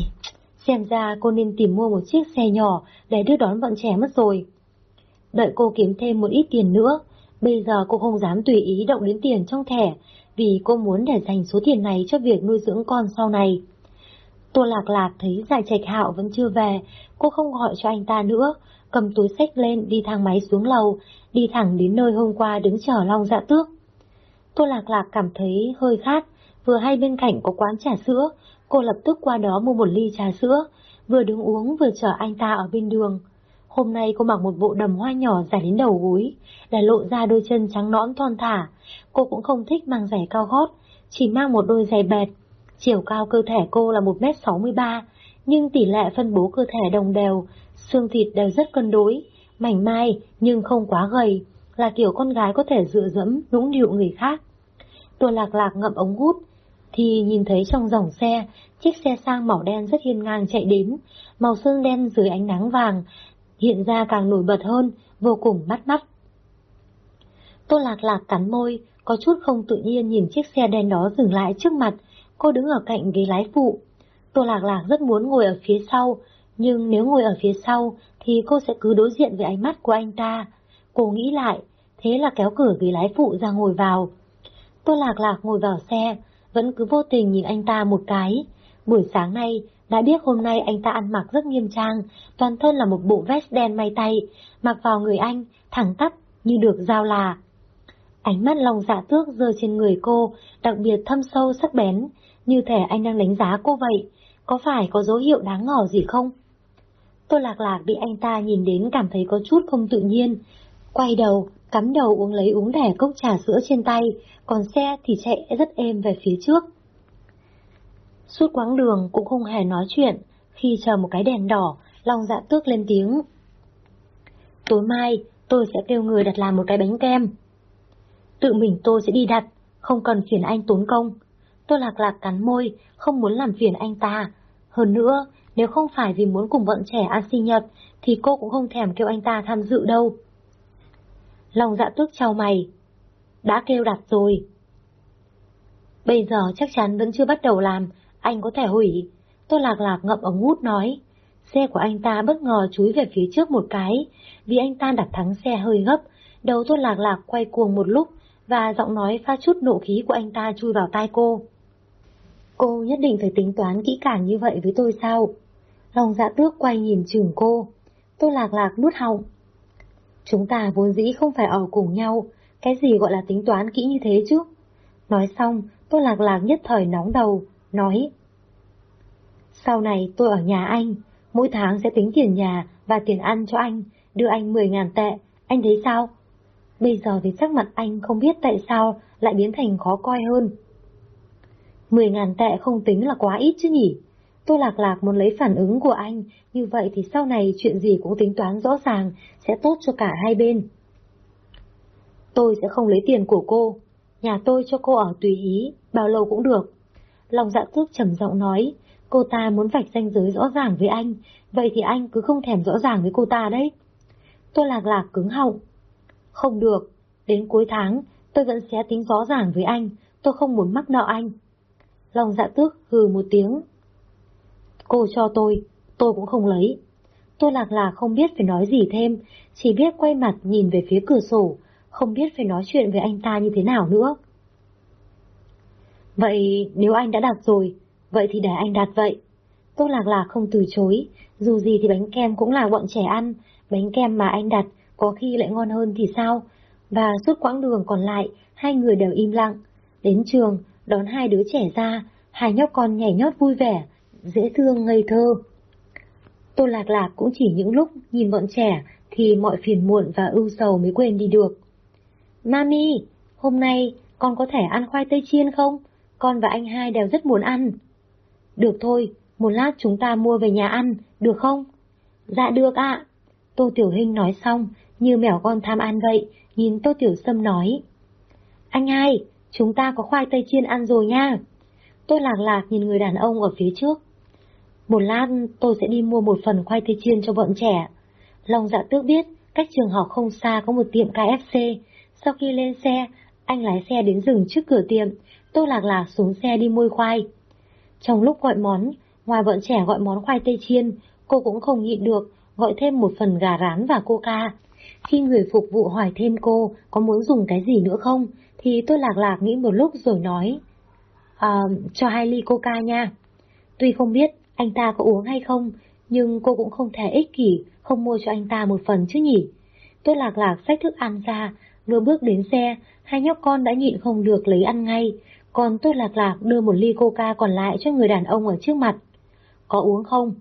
xem ra cô nên tìm mua một chiếc xe nhỏ để đưa đón bọn trẻ mất rồi. Đợi cô kiếm thêm một ít tiền nữa, bây giờ cô không dám tùy ý động đến tiền trong thẻ, vì cô muốn để dành số tiền này cho việc nuôi dưỡng con sau này. Tô Lạc Lạc thấy Giải Trạch Hạo vẫn chưa về, cô không gọi cho anh ta nữa, cầm túi sách lên đi thang máy xuống lầu, đi thẳng đến nơi hôm qua đứng chờ Long Dạ Tước. Tô Lạc Lạc cảm thấy hơi khát, vừa hay bên cạnh có quán trà sữa, cô lập tức qua đó mua một ly trà sữa, vừa đứng uống vừa chờ anh ta ở bên đường. Hôm nay cô mặc một bộ đầm hoa nhỏ dài đến đầu gối, để lộ ra đôi chân trắng nõn thon thả. Cô cũng không thích mang giày cao gót, chỉ mang một đôi giày bẹt. Chiều cao cơ thể cô là 1m63, nhưng tỷ lệ phân bố cơ thể đồng đều, xương thịt đều rất cân đối, mảnh mai nhưng không quá gầy, là kiểu con gái có thể dựa dẫm, nũng nịu người khác. Tô lạc lạc ngậm ống hút, thì nhìn thấy trong dòng xe, chiếc xe sang màu đen rất hiên ngang chạy đến, màu sơn đen dưới ánh nắng vàng, hiện ra càng nổi bật hơn, vô cùng bắt mắt. Tô lạc lạc cắn môi, có chút không tự nhiên nhìn chiếc xe đen đó dừng lại trước mặt, cô đứng ở cạnh ghế lái phụ. Tô lạc lạc rất muốn ngồi ở phía sau, nhưng nếu ngồi ở phía sau thì cô sẽ cứ đối diện với ánh mắt của anh ta. Cô nghĩ lại, thế là kéo cửa ghế lái phụ ra ngồi vào. Tôi lạc lạc ngồi vào xe, vẫn cứ vô tình nhìn anh ta một cái. Buổi sáng nay, đã biết hôm nay anh ta ăn mặc rất nghiêm trang, toàn thân là một bộ vest đen may tay, mặc vào người anh, thẳng tắp, như được giao là. Ánh mắt lòng dạ tước rơi trên người cô, đặc biệt thâm sâu sắc bén, như thể anh đang đánh giá cô vậy. Có phải có dấu hiệu đáng ngỏ gì không? Tô Lạc Lạc bị anh ta nhìn đến cảm thấy có chút không tự nhiên. Quay đầu, cắm đầu uống lấy uống đẻ cốc trà sữa trên tay, còn xe thì chạy rất êm về phía trước. Suốt quãng đường cũng không hề nói chuyện, khi chờ một cái đèn đỏ, Long dạ tước lên tiếng. Tối mai, tôi sẽ kêu người đặt làm một cái bánh kem. Tự mình tôi sẽ đi đặt, không cần phiền anh tốn công. Tôi lạc lạc cắn môi, không muốn làm phiền anh ta. Hơn nữa, nếu không phải vì muốn cùng bọn trẻ ăn sinh nhật, thì cô cũng không thèm kêu anh ta tham dự đâu. lòng dạ tước trao mày. Đã kêu đặt rồi. Bây giờ chắc chắn vẫn chưa bắt đầu làm, anh có thể hủy. Tôi lạc lạc ngậm ống hút nói. Xe của anh ta bất ngờ chúi về phía trước một cái, vì anh ta đặt thắng xe hơi gấp, đầu tôi lạc lạc quay cuồng một lúc, và giọng nói pha chút nộ khí của anh ta chui vào tai cô. Cô nhất định phải tính toán kỹ càng như vậy với tôi sao? Lòng dạ tước quay nhìn chừng cô. Tôi lạc lạc nuốt họng. Chúng ta vốn dĩ không phải ở cùng nhau, cái gì gọi là tính toán kỹ như thế chứ? Nói xong, tôi lạc lạc nhất thời nóng đầu, nói. Sau này tôi ở nhà anh, mỗi tháng sẽ tính tiền nhà và tiền ăn cho anh, đưa anh 10.000 tệ, anh thấy sao? Bây giờ thì sắc mặt anh không biết tại sao lại biến thành khó coi hơn. 10.000 tệ không tính là quá ít chứ nhỉ? Tô Lạc Lạc muốn lấy phản ứng của anh, như vậy thì sau này chuyện gì cũng tính toán rõ ràng, sẽ tốt cho cả hai bên. Tôi sẽ không lấy tiền của cô, nhà tôi cho cô ở tùy ý, bao lâu cũng được. Lòng dạ tước trầm giọng nói, cô ta muốn vạch danh giới rõ ràng với anh, vậy thì anh cứ không thèm rõ ràng với cô ta đấy. Tôi lạc lạc cứng họng. Không được, đến cuối tháng, tôi vẫn sẽ tính rõ ràng với anh, tôi không muốn mắc nợ anh. Lòng dạ tước hừ một tiếng. Cô cho tôi, tôi cũng không lấy. Tôi lạc lạc không biết phải nói gì thêm, chỉ biết quay mặt nhìn về phía cửa sổ, không biết phải nói chuyện với anh ta như thế nào nữa. Vậy nếu anh đã đặt rồi, vậy thì để anh đặt vậy. Tô Lạc Lạc không từ chối, dù gì thì bánh kem cũng là bọn trẻ ăn, bánh kem mà anh đặt có khi lại ngon hơn thì sao? Và suốt quãng đường còn lại, hai người đều im lặng. Đến trường, đón hai đứa trẻ ra, hai nhóc con nhảy nhót vui vẻ, dễ thương ngây thơ. Tô Lạc Lạc cũng chỉ những lúc nhìn bọn trẻ thì mọi phiền muộn và ưu sầu mới quên đi được. Mami, hôm nay con có thể ăn khoai tây chiên không? Con và anh hai đều rất muốn ăn. Được thôi, một lát chúng ta mua về nhà ăn, được không? Dạ được ạ. Tô Tiểu Hinh nói xong, như mèo con tham ăn vậy, nhìn Tô Tiểu Sâm nói. Anh hai, chúng ta có khoai tây chiên ăn rồi nha. Tôi lạc lạc nhìn người đàn ông ở phía trước. Một lát tôi sẽ đi mua một phần khoai tây chiên cho bọn trẻ. Long dạ tước biết, cách trường học không xa có một tiệm KFC. Sau khi lên xe, anh lái xe đến dừng trước cửa tiệm, Tôi Lạc Lạc xuống xe đi mua khoai. Trong lúc gọi món, ngoài bọn trẻ gọi món khoai tây chiên, cô cũng không nhịn được, gọi thêm một phần gà rán và coca. Khi người phục vụ hỏi thêm cô có muốn dùng cái gì nữa không, thì tôi lạc lạc nghĩ một lúc rồi nói. À, cho hai ly coca nha. Tuy không biết anh ta có uống hay không, nhưng cô cũng không thể ích kỷ, không mua cho anh ta một phần chứ nhỉ. Tôi lạc lạc xách thức ăn ra, vừa bước đến xe, hai nhóc con đã nhịn không được lấy ăn ngay, còn tôi lạc lạc đưa một ly coca còn lại cho người đàn ông ở trước mặt. Có uống không?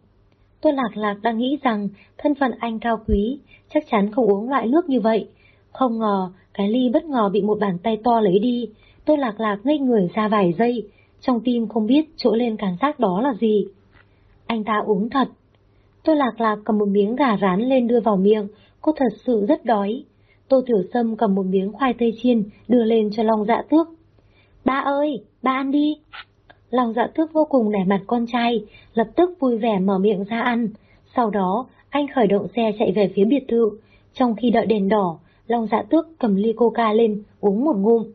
Tôi lạc lạc đang nghĩ rằng thân phận anh cao quý, chắc chắn không uống loại nước như vậy. Không ngờ, cái ly bất ngờ bị một bàn tay to lấy đi. Tôi lạc lạc ngây người ra vài giây, trong tim không biết chỗ lên cảm giác đó là gì. Anh ta uống thật. Tôi lạc lạc cầm một miếng gà rán lên đưa vào miệng, cô thật sự rất đói. Tô Tiểu Sâm cầm một miếng khoai tây chiên đưa lên cho Long Dạ Tước. Ba ơi, ba ăn đi. Long Dạ Tước vô cùng nể mặt con trai, lập tức vui vẻ mở miệng ra ăn. Sau đó, anh khởi động xe chạy về phía biệt thự. Trong khi đợi đèn đỏ, Long Dạ Tước cầm ly coca lên, uống một ngụm.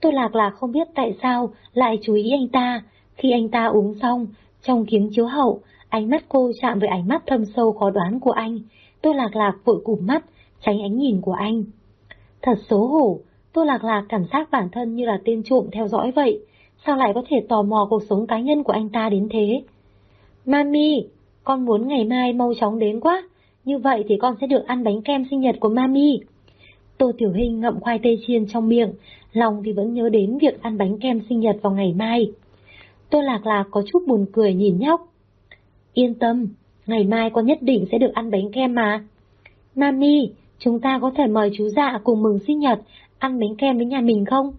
Tôi lạc lạc không biết tại sao lại chú ý anh ta. Khi anh ta uống xong, trong kiếm chiếu hậu, ánh mắt cô chạm với ánh mắt thâm sâu khó đoán của anh. Tôi lạc lạc vội cụm mắt, tránh ánh nhìn của anh. Thật xấu hổ, tôi lạc lạc cảm giác bản thân như là tên trộm theo dõi vậy. Sao lại có thể tò mò cuộc sống cá nhân của anh ta đến thế? Mami, con muốn ngày mai mau chóng đến quá. Như vậy thì con sẽ được ăn bánh kem sinh nhật của Mami. Tô Tiểu Hình ngậm khoai tây chiên trong miệng, lòng thì vẫn nhớ đến việc ăn bánh kem sinh nhật vào ngày mai. Tô Lạc Lạc có chút buồn cười nhìn nhóc. Yên tâm, ngày mai con nhất định sẽ được ăn bánh kem mà. Mami, chúng ta có thể mời chú dạ cùng mừng sinh nhật, ăn bánh kem với nhà mình không?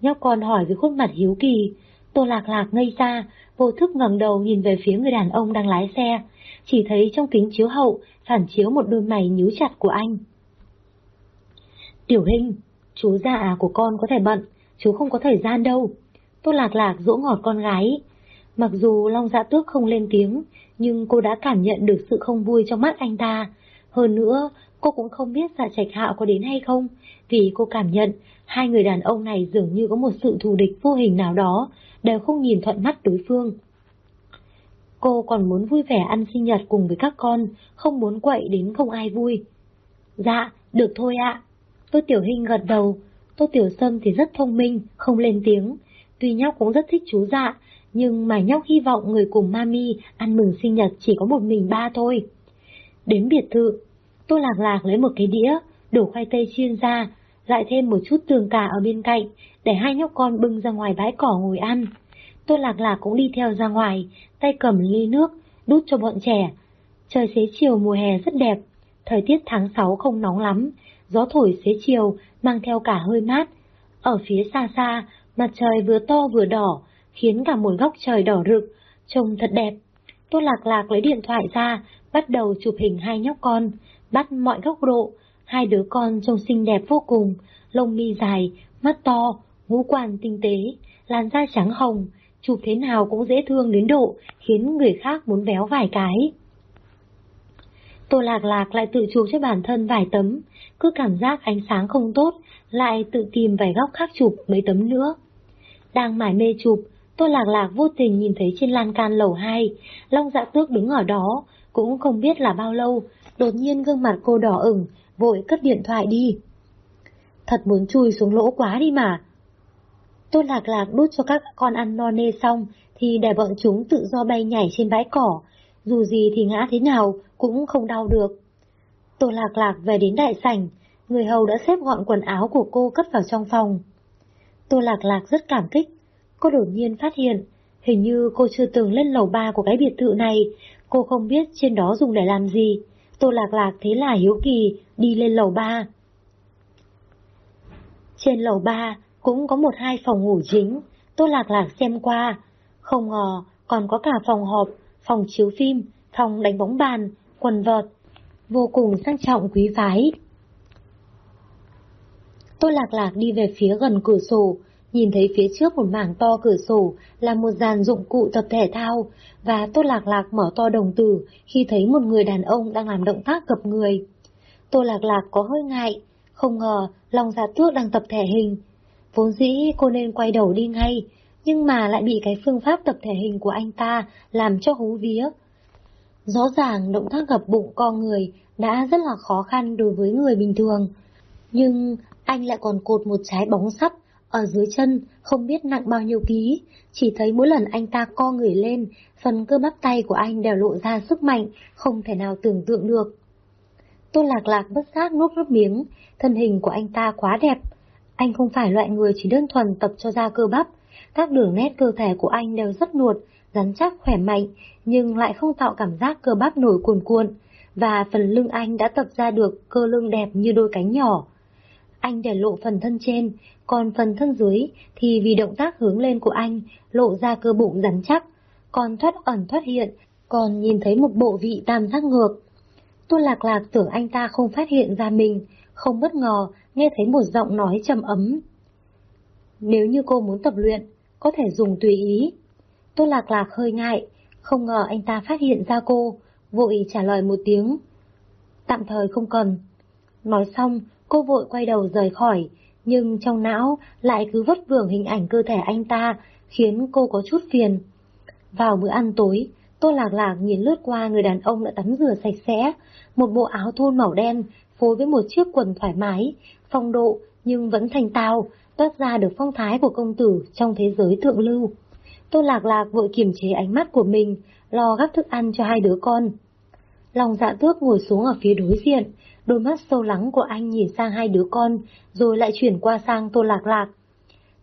Nhóc con hỏi với khuôn mặt hiếu kỳ. Tô Lạc Lạc ngây ra, vô thức ngẩng đầu nhìn về phía người đàn ông đang lái xe, chỉ thấy trong kính chiếu hậu phản chiếu một đôi mày nhíu chặt của anh. Tiểu Hình, chú già của con có thể bận, chú không có thời gian đâu. Tô Lạc Lạc dỗ ngọt con gái. Mặc dù Long Dạ Tước không lên tiếng, nhưng cô đã cảm nhận được sự không vui trong mắt anh ta. Hơn nữa, cô cũng không biết dạ trạch hạo có đến hay không, vì cô cảm nhận hai người đàn ông này dường như có một sự thù địch vô hình nào đó, đều không nhìn thuận mắt đối phương. Cô còn muốn vui vẻ ăn sinh nhật cùng với các con, không muốn quậy đến không ai vui. Dạ, được thôi ạ. Tô Tiểu Hinh gật đầu, Tô Tiểu Sâm thì rất thông minh, không lên tiếng. Tuy nhóc cũng rất thích chú dạ, nhưng mà nhóc hy vọng người cùng mami ăn mừng sinh nhật chỉ có một mình ba thôi. Đến biệt thự, tôi Lạc Lạc lấy một cái đĩa, đổ khoai tây chiên ra, lại thêm một chút tường cả ở bên cạnh, để hai nhóc con bưng ra ngoài bãi cỏ ngồi ăn. tôi Lạc Lạc cũng đi theo ra ngoài, tay cầm ly nước, đút cho bọn trẻ. Trời xế chiều mùa hè rất đẹp, thời tiết tháng 6 không nóng lắm, gió thổi xế chiều mang theo cả hơi mát. Ở phía xa xa, mặt trời vừa to vừa đỏ, khiến cả một góc trời đỏ rực, trông thật đẹp. Tô Lạc Lạc lấy điện thoại ra, bắt đầu chụp hình hai nhóc con, bắt mọi góc độ, hai đứa con trông xinh đẹp vô cùng, lông mi dài, mắt to, ngũ quan tinh tế, làn da trắng hồng, chụp thế nào cũng dễ thương đến độ khiến người khác muốn véo vài cái. Tô Lạc Lạc lại tự chụp cho bản thân vài tấm, cứ cảm giác ánh sáng không tốt, lại tự tìm vài góc khác chụp mấy tấm nữa. Đang mải mê chụp, tôi Lạc Lạc vô tình nhìn thấy trên lan can lầu 2, Long Dạ Tước đứng ở đó, cũng không biết là bao lâu, đột nhiên gương mặt cô đỏ ửng, vội cất điện thoại đi. Thật muốn chui xuống lỗ quá đi mà. tôi Lạc Lạc đút cho các con ăn no nê xong, thì để bọn chúng tự do bay nhảy trên bãi cỏ, dù gì thì ngã thế nào cũng không đau được. Tô Lạc Lạc về đến đại sảnh, người hầu đã xếp gọn quần áo của cô cất vào trong phòng. Tô Lạc Lạc rất cảm kích, cô đột nhiên phát hiện, hình như cô chưa từng lên lầu ba của cái biệt thự này, cô không biết trên đó dùng để làm gì. Tô Lạc Lạc thế là hiếu kỳ, đi lên lầu ba. Trên lầu ba cũng có một hai phòng ngủ chính, Tô Lạc Lạc xem qua, không ngờ còn có cả phòng họp, phòng chiếu phim, phòng đánh bóng bàn, quần vợt, vô cùng sang trọng quý phái tôi Lạc Lạc đi về phía gần cửa sổ, nhìn thấy phía trước một mảng to cửa sổ là một dàn dụng cụ tập thể thao, và tôi Lạc Lạc mở to đồng tử khi thấy một người đàn ông đang làm động tác gập người. tôi Lạc Lạc có hơi ngại, không ngờ lòng giả Tước đang tập thể hình. Vốn dĩ cô nên quay đầu đi ngay, nhưng mà lại bị cái phương pháp tập thể hình của anh ta làm cho hú vía. Rõ ràng động tác gập bụng co người đã rất là khó khăn đối với người bình thường, nhưng anh lại còn cột một trái bóng sắt ở dưới chân không biết nặng bao nhiêu ký, chỉ thấy mỗi lần anh ta co người lên, phần cơ bắp tay của anh đều lộ ra sức mạnh, không thể nào tưởng tượng được. Tô lạc lạc bất giác nuốt nước miếng, thân hình của anh ta quá đẹp. Anh không phải loại người chỉ đơn thuần tập cho ra cơ bắp, các đường nét cơ thể của anh đều rất nuột, rắn chắc khỏe mạnh, nhưng lại không tạo cảm giác cơ bắp nổi cuồn cuộn, và phần lưng anh đã tập ra được cơ lưng đẹp như đôi cánh nhỏ. Anh để lộ phần thân trên, còn phần thân dưới thì vì động tác hướng lên của anh lộ ra cơ bụng rắn chắc, còn thoát ẩn thoát hiện, còn nhìn thấy một bộ vị tam giác ngược. Tôi Lạc Lạc tưởng anh ta không phát hiện ra mình, không bất ngờ nghe thấy một giọng nói trầm ấm. Nếu như cô muốn tập luyện, có thể dùng tùy ý. Tôi Lạc Lạc hơi ngại, không ngờ anh ta phát hiện ra cô, vội trả lời một tiếng. Tạm thời không cần. Nói xong, cô vội quay đầu rời khỏi, nhưng trong não lại cứ vất vưởng hình ảnh cơ thể anh ta, khiến cô có chút phiền. Vào bữa ăn tối, Tô Lạc Lạc nhìn lướt qua người đàn ông đã tắm rửa sạch sẽ, một bộ áo thun màu đen, phối với một chiếc quần thoải mái, phong độ nhưng vẫn thành tao, toát ra được phong thái của công tử trong thế giới thượng lưu. Tô Lạc Lạc vội kiềm chế ánh mắt của mình, lo gắp thức ăn cho hai đứa con. Lòng dạ tước ngồi xuống ở phía đối diện, đôi mắt sâu lắng của anh nhìn sang hai đứa con, rồi lại chuyển qua sang Tô Lạc Lạc.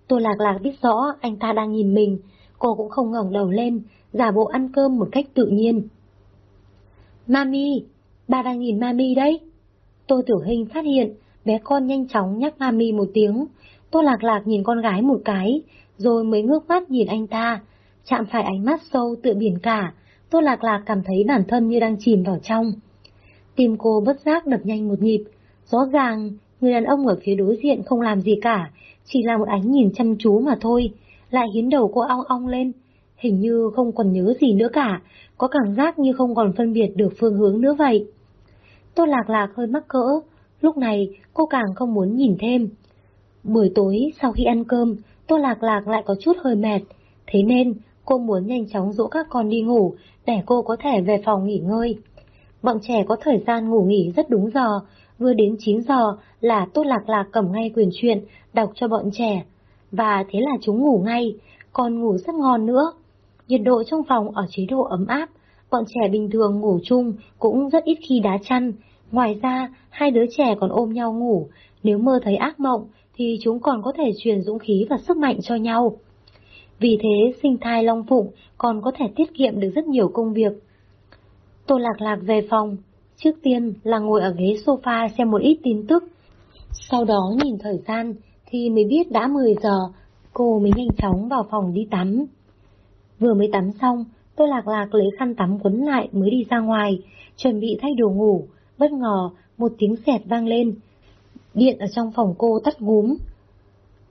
Tô Lạc Lạc biết rõ anh ta đang nhìn mình, cô cũng không ngẩng đầu lên, giả bộ ăn cơm một cách tự nhiên. Mami, ba đang nhìn Mami đấy. Tô Tiểu Hình phát hiện, bé con nhanh chóng nhắc Mami một tiếng. Tô Lạc Lạc nhìn con gái một cái, rồi mới ngước mắt nhìn anh ta, chạm phải ánh mắt sâu tựa biển cả, Tô Lạc Lạc cảm thấy bản thân như đang chìm vào trong. Tim cô bất giác đập nhanh một nhịp, rõ ràng người đàn ông ở phía đối diện không làm gì cả, chỉ là một ánh nhìn chăm chú mà thôi, lại khiến đầu cô ong ong lên, hình như không còn nhớ gì nữa cả, có cảm giác như không còn phân biệt được phương hướng nữa vậy. Tô Lạc Lạc hơi mắc cỡ, lúc này cô càng không muốn nhìn thêm. Buổi tối sau khi ăn cơm, Tô Lạc Lạc lại có chút hơi mệt, thế nên cô muốn nhanh chóng dỗ các con đi ngủ để cô có thể về phòng nghỉ ngơi. Bọn trẻ có thời gian ngủ nghỉ rất đúng giờ, vừa đến 9 giờ là Tốt Lạc Lạc cầm ngay quyền truyện, đọc cho bọn trẻ. Và thế là chúng ngủ ngay, còn ngủ rất ngon nữa. Nhiệt độ trong phòng ở chế độ ấm áp, bọn trẻ bình thường ngủ chung cũng rất ít khi đá chăn. Ngoài ra, hai đứa trẻ còn ôm nhau ngủ, nếu mơ thấy ác mộng thì chúng còn có thể truyền dũng khí và sức mạnh cho nhau. Vì thế, sinh thai long phụng còn có thể tiết kiệm được rất nhiều công việc. Tô Lạc Lạc về phòng, trước tiên là ngồi ở ghế sofa xem một ít tin tức. Sau đó nhìn thời gian thì mới biết đã 10 giờ, cô mới nhanh chóng vào phòng đi tắm. Vừa mới tắm xong, Tôi lạc lạc lấy khăn tắm quấn lại mới đi ra ngoài, chuẩn bị thay đồ ngủ. Bất ngờ, một tiếng sẹt vang lên. Điện ở trong phòng cô tắt ngúm.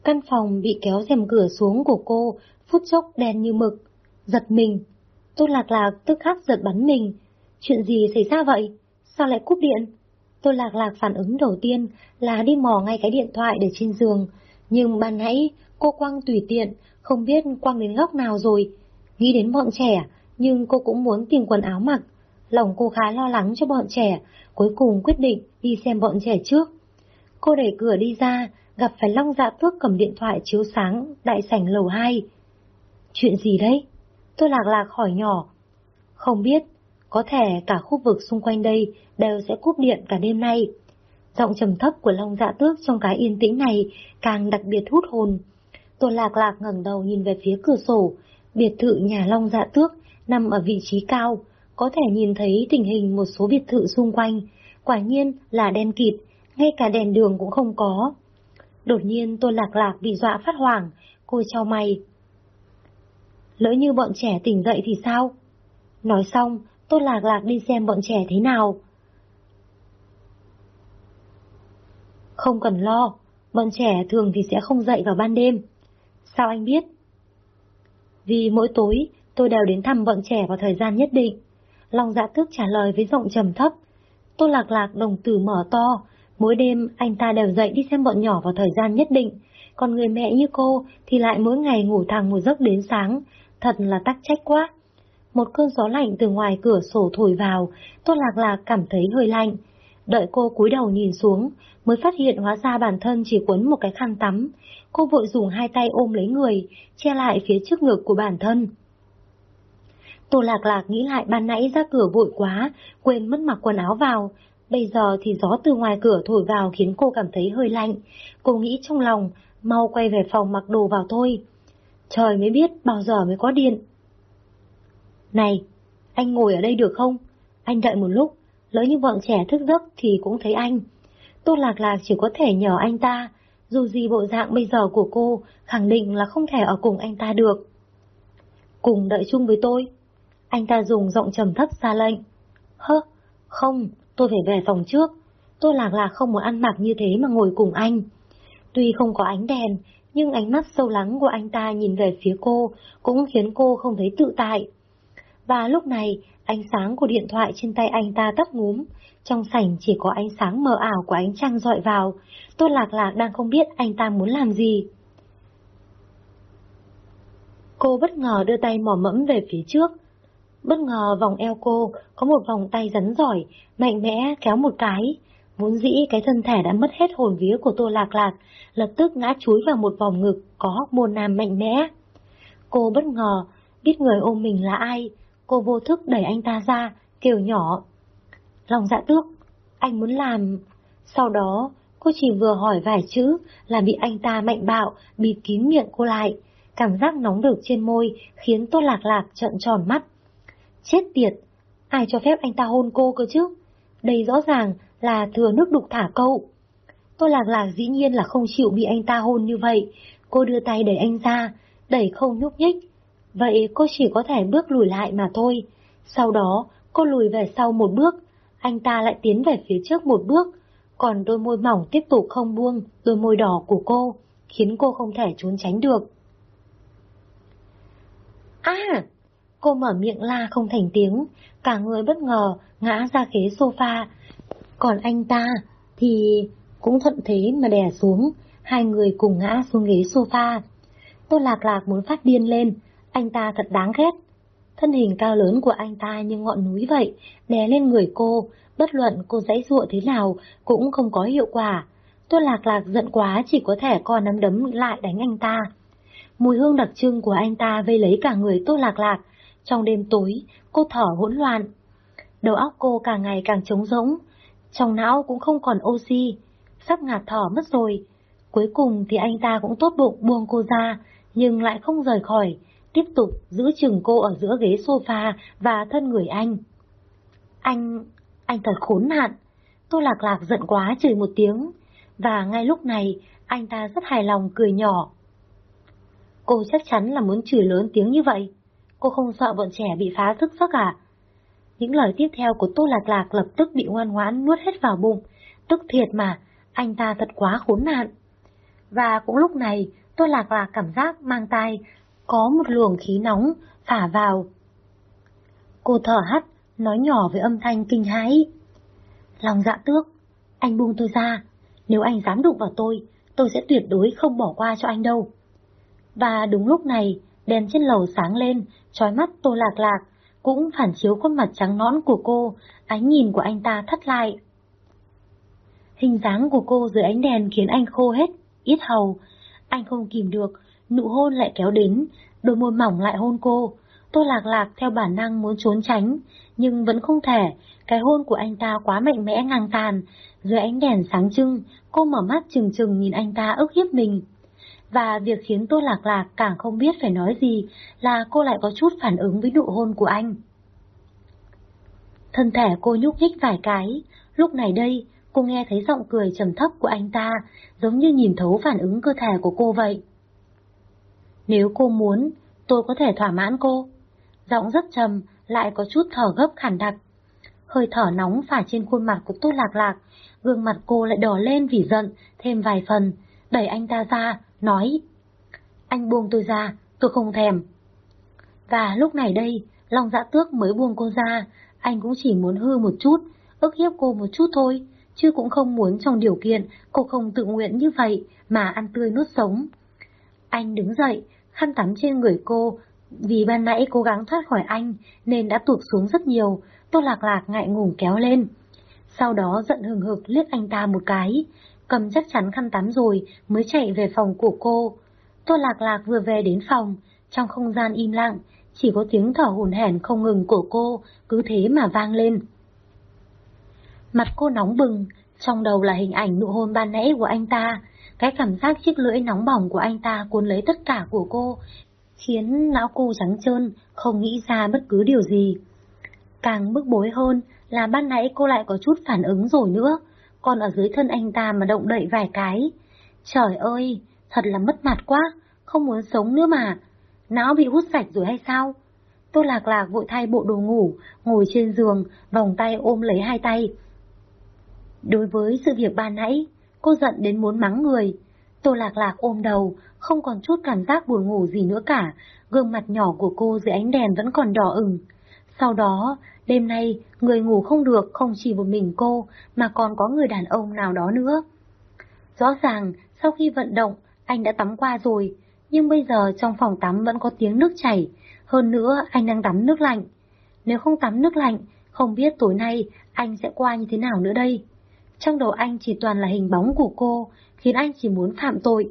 Căn phòng bị kéo rèm cửa xuống của cô, phút chốc đen như mực. Giật mình. Tôi lạc lạc tức khắc giật bắn mình. Chuyện gì xảy ra vậy? Sao lại cúp điện? Tôi lạc lạc phản ứng đầu tiên là đi mò ngay cái điện thoại để trên giường. Nhưng ban nãy cô quăng tùy tiện, không biết quăng đến góc nào rồi. Nghĩ đến bọn trẻ, nhưng cô cũng muốn tìm quần áo mặc. Lòng cô khá lo lắng cho bọn trẻ, cuối cùng quyết định đi xem bọn trẻ trước. Cô đẩy cửa đi ra, gặp phải Long Dạ Tước cầm điện thoại chiếu sáng đại sảnh lầu 2. Chuyện gì đấy? Tôi lạc lạc hỏi nhỏ. Không biết, có thể cả khu vực xung quanh đây đều sẽ cúp điện cả đêm nay. Giọng trầm thấp của Long Dạ Tước trong cái yên tĩnh này càng đặc biệt hút hồn. Tôn lạc lạc ngẩng đầu nhìn về phía cửa sổ, biệt thự nhà Long Dạ Tước nằm ở vị trí cao, có thể nhìn thấy tình hình một số biệt thự xung quanh, quả nhiên là đen kịt, ngay cả đèn đường cũng không có. Đột nhiên Tôn lạc lạc bị dọa phát hoảng, cô trao mày. Lỡ như bọn trẻ tỉnh dậy thì sao? Nói xong, tôi lạc lạc đi xem bọn trẻ thế nào. Không cần lo, bọn trẻ thường thì sẽ không dậy vào ban đêm. Sao anh biết? Vì mỗi tối, tôi đều đến thăm bọn trẻ vào thời gian nhất định. Long dạ tước trả lời với giọng trầm thấp. Tôi lạc lạc đồng tử mở to, mỗi đêm anh ta đều dậy đi xem bọn nhỏ vào thời gian nhất định, còn người mẹ như cô thì lại mỗi ngày ngủ thẳng một giấc đến sáng, thật là tắc trách quá. Một cơn gió lạnh từ ngoài cửa sổ thổi vào, Tô lạc lạc cảm thấy hơi lạnh. Đợi cô cúi đầu nhìn xuống, mới phát hiện hóa ra bản thân chỉ quấn một cái khăn tắm. Cô vội dùng hai tay ôm lấy người, che lại phía trước ngực của bản thân. Tô lạc lạc nghĩ lại ban nãy ra cửa vội quá, quên mất mặc quần áo vào. Bây giờ thì gió từ ngoài cửa thổi vào khiến cô cảm thấy hơi lạnh. Cô nghĩ trong lòng, mau quay về phòng mặc đồ vào thôi. Trời mới biết bao giờ mới có điện. Này, anh ngồi ở đây được không? Anh đợi một lúc, lỡ như bọn trẻ thức giấc thì cũng thấy anh. Tô Lạc Lạc chỉ có thể nhờ anh ta, dù gì bộ dạng bây giờ của cô khẳng định là không thể ở cùng anh ta được. Cùng đợi chung với tôi. Anh ta dùng giọng trầm thấp ra lệnh. Hơ, không, tôi phải về phòng trước. Tôi lạc lạc không muốn ăn mặc như thế mà ngồi cùng anh. Tuy không có ánh đèn, nhưng ánh mắt sâu lắng của anh ta nhìn về phía cô cũng khiến cô không thấy tự tại. Và lúc này, ánh sáng của điện thoại trên tay anh ta tắt ngúm, trong sảnh chỉ có ánh sáng mờ ảo của ánh trăng dọi vào, tôi lạc lạc đang không biết anh ta muốn làm gì. Cô bất ngờ đưa tay mỏ mẫm về phía trước, Bất ngờ vòng eo cô có một vòng tay rắn giỏi, mạnh mẽ kéo một cái. Vốn dĩ cái thân thể đã mất hết hồn vía của tô lạc lạc, lập tức ngã chúi vào một vòng ngực có hóc môn nam mạnh mẽ. Cô bất ngờ, biết người ôm mình là ai, cô vô thức đẩy anh ta ra, kêu nhỏ. Lòng dạ tước, anh muốn làm... Sau đó, cô chỉ vừa hỏi vài chữ là bị anh ta mạnh bạo, bịt kín miệng cô lại. Cảm giác nóng được trên môi khiến Tô Lạc Lạc trợn tròn mắt. Chết tiệt! Ai cho phép anh ta hôn cô cơ chứ? Đây rõ ràng là thừa nước đục thả câu. Tô lạc lạc dĩ nhiên là không chịu bị anh ta hôn như vậy. Cô đưa tay đẩy anh ra, đẩy không nhúc nhích. Vậy cô chỉ có thể bước lùi lại mà thôi. Sau đó, cô lùi về sau một bước, anh ta lại tiến về phía trước một bước, còn đôi môi mỏng tiếp tục không buông đôi môi đỏ của cô, khiến cô không thể trốn tránh được. À! Cô mở miệng la không thành tiếng, cả người bất ngờ ngã ra ghế sofa. Còn anh ta thì cũng thuận thế mà đè xuống, hai người cùng ngã xuống ghế sofa. Tô lạc lạc muốn phát điên lên, anh ta thật đáng ghét. Thân hình cao lớn của anh ta như ngọn núi vậy, đè lên người cô, bất luận cô dãy dụa thế nào cũng không có hiệu quả. tôi lạc lạc giận quá chỉ có thể co nắm đấm lại đánh anh ta. Mùi hương đặc trưng của anh ta vây lấy cả người tôi lạc lạc, trong đêm tối, cô thở hỗn loạn. Đầu óc cô càng ngày càng trống rỗng, trong não cũng không còn oxy, sắp ngạt thở mất rồi. Cuối cùng thì anh ta cũng tốt bụng buông cô ra, nhưng lại không rời khỏi, tiếp tục giữ chừng cô ở giữa ghế sofa và thân người anh. Anh, anh thật khốn nạn. Tô lạc lạc giận quá chửi một tiếng, và ngay lúc này anh ta rất hài lòng cười nhỏ. Cô chắc chắn là muốn chửi lớn tiếng như vậy. cô không sợ bọn trẻ bị phá sức giấc à? Những lời tiếp theo của Tô Lạc Lạc lập tức bị ngoan ngoãn nuốt hết vào bụng. Tức thiệt mà, anh ta thật quá khốn nạn. Và cũng lúc này, Tô Lạc Lạc cảm giác mang tay, có một luồng khí nóng phả vào. Cô thở hắt, nói nhỏ với âm thanh kinh hãi. Lòng dạ tước, anh buông tôi ra, nếu anh dám đụng vào tôi, tôi sẽ tuyệt đối không bỏ qua cho anh đâu. Và đúng lúc này, đèn trên lầu sáng lên, trói mắt Tô Lạc Lạc, cũng phản chiếu khuôn mặt trắng nõn của cô, ánh nhìn của anh ta thắt lại. Hình dáng của cô dưới ánh đèn khiến anh khô hết, ít hầu. Anh không kìm được, nụ hôn lại kéo đến, đôi môi mỏng lại hôn cô. tôi lạc lạc theo bản năng muốn trốn tránh, nhưng vẫn không thể, cái hôn của anh ta quá mạnh mẽ ngang tàn. Dưới ánh đèn sáng trưng, cô mở mắt trừng trừng nhìn anh ta ức hiếp mình. Và việc khiến tôi Lạc Lạc càng không biết phải nói gì là cô lại có chút phản ứng với nụ hôn của anh. Thân thể cô nhúc nhích vài cái, lúc này đây, cô nghe thấy giọng cười trầm thấp của anh ta, giống như nhìn thấu phản ứng cơ thể của cô vậy. Nếu cô muốn, tôi có thể thỏa mãn cô. Giọng rất trầm, lại có chút thở gấp khản đặc. Hơi thở nóng phả trên khuôn mặt của Tô Lạc Lạc, gương mặt cô lại đỏ lên vì giận, thêm vài phần, đẩy anh ta ra, nói. Anh buông tôi ra, tôi không thèm. Và lúc này đây, Long Dạ Tước mới buông cô ra, anh cũng chỉ muốn hư một chút, ức hiếp cô một chút thôi, chứ cũng không muốn trong điều kiện cô không tự nguyện như vậy mà ăn tươi nuốt sống. Anh đứng dậy, khăn tắm trên người cô, vì ban nãy cố gắng thoát khỏi anh nên đã tụt xuống rất nhiều, Tô Lạc Lạc ngại ngùng kéo lên. Sau đó giận hừng hực liếc anh ta một cái, cầm chắc chắn khăn tắm rồi mới chạy về phòng của cô. Tô Lạc Lạc vừa về đến phòng, trong không gian im lặng, chỉ có tiếng thở hổn hển không ngừng của cô, cứ thế mà vang lên. Mặt cô nóng bừng, trong đầu là hình ảnh nụ hôn ban nãy của anh ta, cái cảm giác chiếc lưỡi nóng bỏng của anh ta cuốn lấy tất cả của cô, khiến não cô trắng trơn, không nghĩ ra bất cứ điều gì. Càng bức bối hơn là ban nãy cô lại có chút phản ứng rồi nữa, còn ở dưới thân anh ta mà động đậy vài cái. Trời ơi, thật là mất mặt quá, không muốn sống nữa mà, não bị hút sạch rồi hay sao? tôi Lạc Lạc vội thay bộ đồ ngủ, ngồi trên giường, vòng tay ôm lấy hai tay. Đối với sự việc ban nãy, cô giận đến muốn mắng người. Tô Lạc Lạc ôm đầu, không còn chút cảm giác buồn ngủ gì nữa cả, gương mặt nhỏ của cô dưới ánh đèn vẫn còn đỏ ửng. Sau đó, đêm nay, người ngủ không được không chỉ một mình cô, mà còn có người đàn ông nào đó nữa. Rõ ràng, sau khi vận động, anh đã tắm qua rồi, nhưng bây giờ trong phòng tắm vẫn có tiếng nước chảy, hơn nữa anh đang tắm nước lạnh. Nếu không tắm nước lạnh, không biết tối nay anh sẽ qua như thế nào nữa đây. Trong đầu anh chỉ toàn là hình bóng của cô, khiến anh chỉ muốn phạm tội.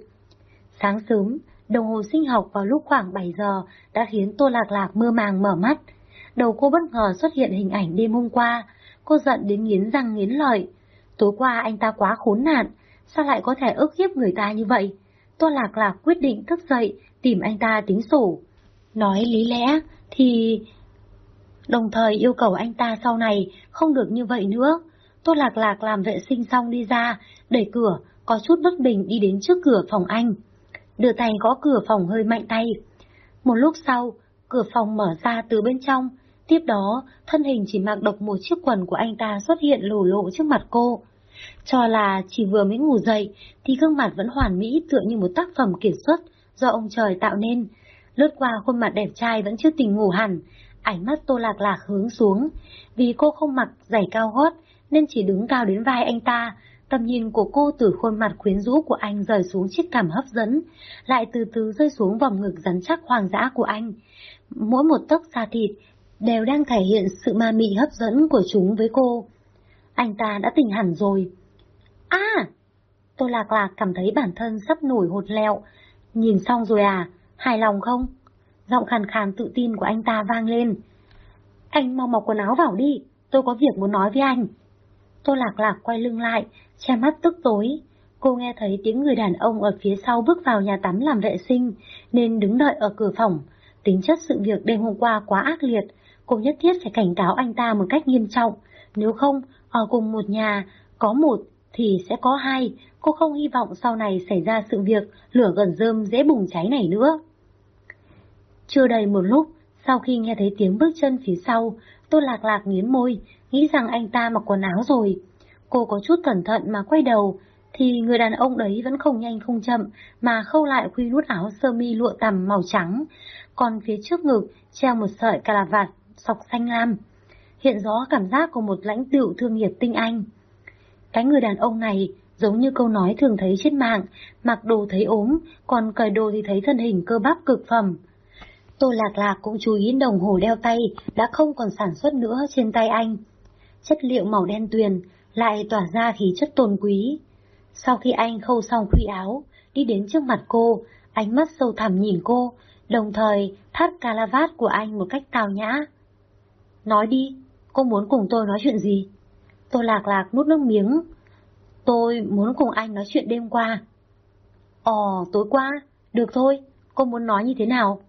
Sáng sớm, đồng hồ sinh học vào lúc khoảng 7 giờ đã khiến Tô Lạc Lạc mơ màng mở mắt. Đầu cô bất ngờ xuất hiện hình ảnh đêm hôm qua, cô giận đến nghiến răng nghiến lợi. Tối qua anh ta quá khốn nạn, sao lại có thể ức hiếp người ta như vậy? Tô Lạc Lạc quyết định thức dậy, tìm anh ta tính sổ. Nói lý lẽ thì... Đồng thời yêu cầu anh ta sau này không được như vậy nữa. Tô Lạc Lạc làm vệ sinh xong đi ra, đẩy cửa, có chút bất bình đi đến trước cửa phòng anh. Đưa tay gõ cửa phòng hơi mạnh tay. Một lúc sau, cửa phòng mở ra từ bên trong, tiếp đó thân hình chỉ mặc độc một chiếc quần của anh ta xuất hiện lổ lộ trước mặt cô. Cho là chỉ vừa mới ngủ dậy thì gương mặt vẫn hoàn mỹ tựa như một tác phẩm kiệt xuất do ông trời tạo nên. Lướt qua khuôn mặt đẹp trai vẫn chưa tỉnh ngủ hẳn, ánh mắt tô lạc lạc hướng xuống. Vì cô không mặc giày cao gót nên chỉ đứng cao đến vai anh ta. Tầm nhìn của cô từ khuôn mặt quyến rũ của anh rời xuống chiếc cằm hấp dẫn, lại từ từ rơi xuống vòng ngực rắn chắc hoàng dã của anh. Mỗi một tấc da thịt đều đang thể hiện sự ma mị hấp dẫn của chúng với cô. Anh ta đã tỉnh hẳn rồi. À! Tôi lạc lạc cảm thấy bản thân sắp nổi hột lẹo. Nhìn xong rồi à? Hài lòng không? Giọng khàn khàn tự tin của anh ta vang lên. Anh mau mặc quần áo vào đi, tôi có việc muốn nói với anh tô lạc lạc quay lưng lại, che mắt tức tối. Cô nghe thấy tiếng người đàn ông ở phía sau bước vào nhà tắm làm vệ sinh, nên đứng đợi ở cửa phòng. Tính chất sự việc đêm hôm qua quá ác liệt, cô nhất thiết phải cảnh cáo anh ta một cách nghiêm trọng. Nếu không, ở cùng một nhà, có một thì sẽ có hai, cô không hy vọng sau này xảy ra sự việc lửa gần rơm dễ bùng cháy này nữa. Chưa đầy một lúc, Sau khi nghe thấy tiếng bước chân phía sau, Tô Lạc Lạc nghiến môi, nghĩ rằng anh ta mặc quần áo rồi. Cô có chút cẩn thận mà quay đầu, thì người đàn ông đấy vẫn không nhanh không chậm mà khâu lại khuy nút áo sơ mi lụa tằm màu trắng, còn phía trước ngực treo một sợi cà vạt sọc xanh lam. Hiện rõ cảm giác của một lãnh tựu thương nghiệp tinh anh. Cái người đàn ông này giống như câu nói thường thấy trên mạng, mặc đồ thấy ốm, còn cởi đồ thì thấy thân hình cơ bắp cực phẩm. Tô Lạc Lạc cũng chú ý đồng hồ đeo tay đã không còn sản xuất nữa trên tay anh. Chất liệu màu đen tuyền lại tỏa ra khí chất tôn quý. Sau khi anh khâu xong khuy áo, đi đến trước mặt cô, ánh mắt sâu thẳm nhìn cô, đồng thời thắt calavat của anh một cách tào nhã. Nói đi, cô muốn cùng tôi nói chuyện gì? Tô Lạc Lạc nuốt nước miếng. Tôi muốn cùng anh nói chuyện đêm qua. Ồ, tối qua? Được thôi, cô muốn nói như thế nào?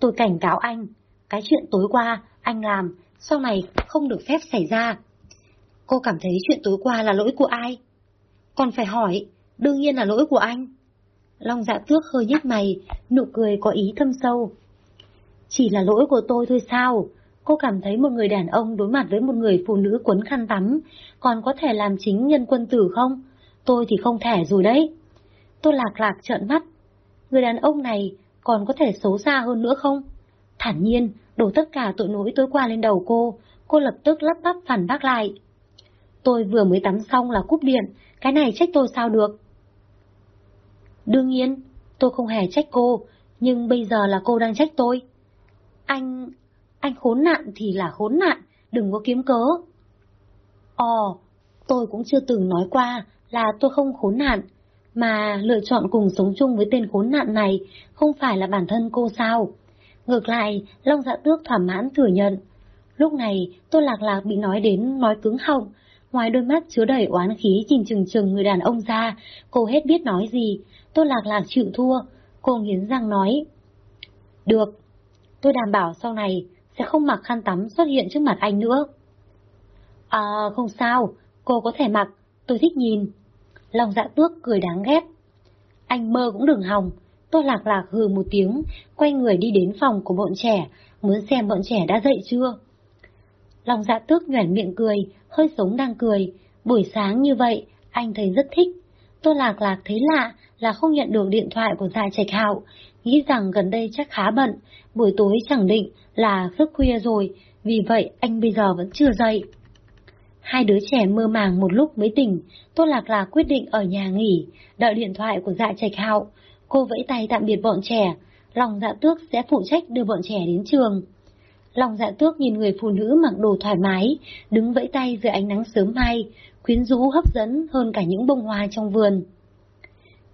Tôi cảnh cáo anh, cái chuyện tối qua anh làm, sau này không được phép xảy ra. Cô cảm thấy chuyện tối qua là lỗi của ai? Còn phải hỏi, đương nhiên là lỗi của anh. Long dạ tước hơi nhếch mày, nụ cười có ý thâm sâu. Chỉ là lỗi của tôi thôi sao? Cô cảm thấy một người đàn ông đối mặt với một người phụ nữ quấn khăn tắm, còn có thể làm chính nhân quân tử không? Tôi thì không thể rồi đấy. Tôi lạc lạc trợn mắt. Người đàn ông này còn có thể xấu xa hơn nữa không? Thản nhiên, đổ tất cả tội lỗi tối qua lên đầu cô, cô lập tức lắp bắp phản bác lại. Tôi vừa mới tắm xong là cúp điện, cái này trách tôi sao được? Đương nhiên, tôi không hề trách cô, nhưng bây giờ là cô đang trách tôi. Anh... anh khốn nạn thì là khốn nạn, đừng có kiếm cớ. Ồ, tôi cũng chưa từng nói qua là tôi không khốn nạn, mà lựa chọn cùng sống chung với tên khốn nạn này không phải là bản thân cô sao? Ngược lại, Long Dạ Tước thỏa mãn thừa nhận. Lúc này, tôi lạc lạc bị nói đến nói cứng họng, ngoài đôi mắt chứa đầy oán khí nhìn chừng chừng người đàn ông ra, cô hết biết nói gì, tôi lạc lạc chịu thua, cô nghiến răng nói. Được, tôi đảm bảo sau này sẽ không mặc khăn tắm xuất hiện trước mặt anh nữa. À, không sao, cô có thể mặc, tôi thích nhìn. Lòng dạ tước cười đáng ghét. Anh mơ cũng đừng hòng. Tôi lạc lạc hừ một tiếng, quay người đi đến phòng của bọn trẻ, muốn xem bọn trẻ đã dậy chưa. Lòng dạ tước nhoẻn miệng cười, hơi sống đang cười. Buổi sáng như vậy, anh thấy rất thích. Tôi lạc lạc thấy lạ là không nhận được điện thoại của dạ trạch hạo, nghĩ rằng gần đây chắc khá bận, buổi tối chẳng định là thức khuya rồi, vì vậy anh bây giờ vẫn chưa dậy. Hai đứa trẻ mơ màng một lúc mới tỉnh, Tô Lạc Lạc quyết định ở nhà nghỉ, đợi điện thoại của dạ trạch hạo. Cô vẫy tay tạm biệt bọn trẻ, lòng dạ tước sẽ phụ trách đưa bọn trẻ đến trường. Lòng dạ tước nhìn người phụ nữ mặc đồ thoải mái, đứng vẫy tay dưới ánh nắng sớm mai, quyến rũ hấp dẫn hơn cả những bông hoa trong vườn.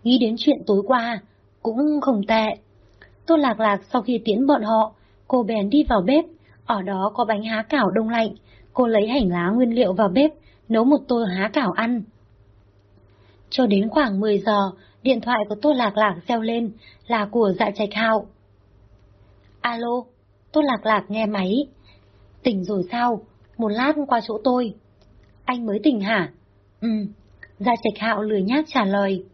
Nghĩ đến chuyện tối qua, cũng không tệ. Tô Lạc Lạc sau khi tiễn bọn họ, cô bèn đi vào bếp, ở đó có bánh há cảo đông lạnh, cô lấy hành lá nguyên liệu vào bếp, nấu một tô há cảo ăn. Cho đến khoảng 10 giờ, điện thoại của Tô Lạc Lạc reo lên, là của dạ trạch hạo. Alo, Tô Lạc Lạc nghe máy. Tỉnh rồi sao? Một lát qua chỗ tôi. Anh mới tỉnh hả? Ừ, dạ trạch hạo lười nhác trả lời.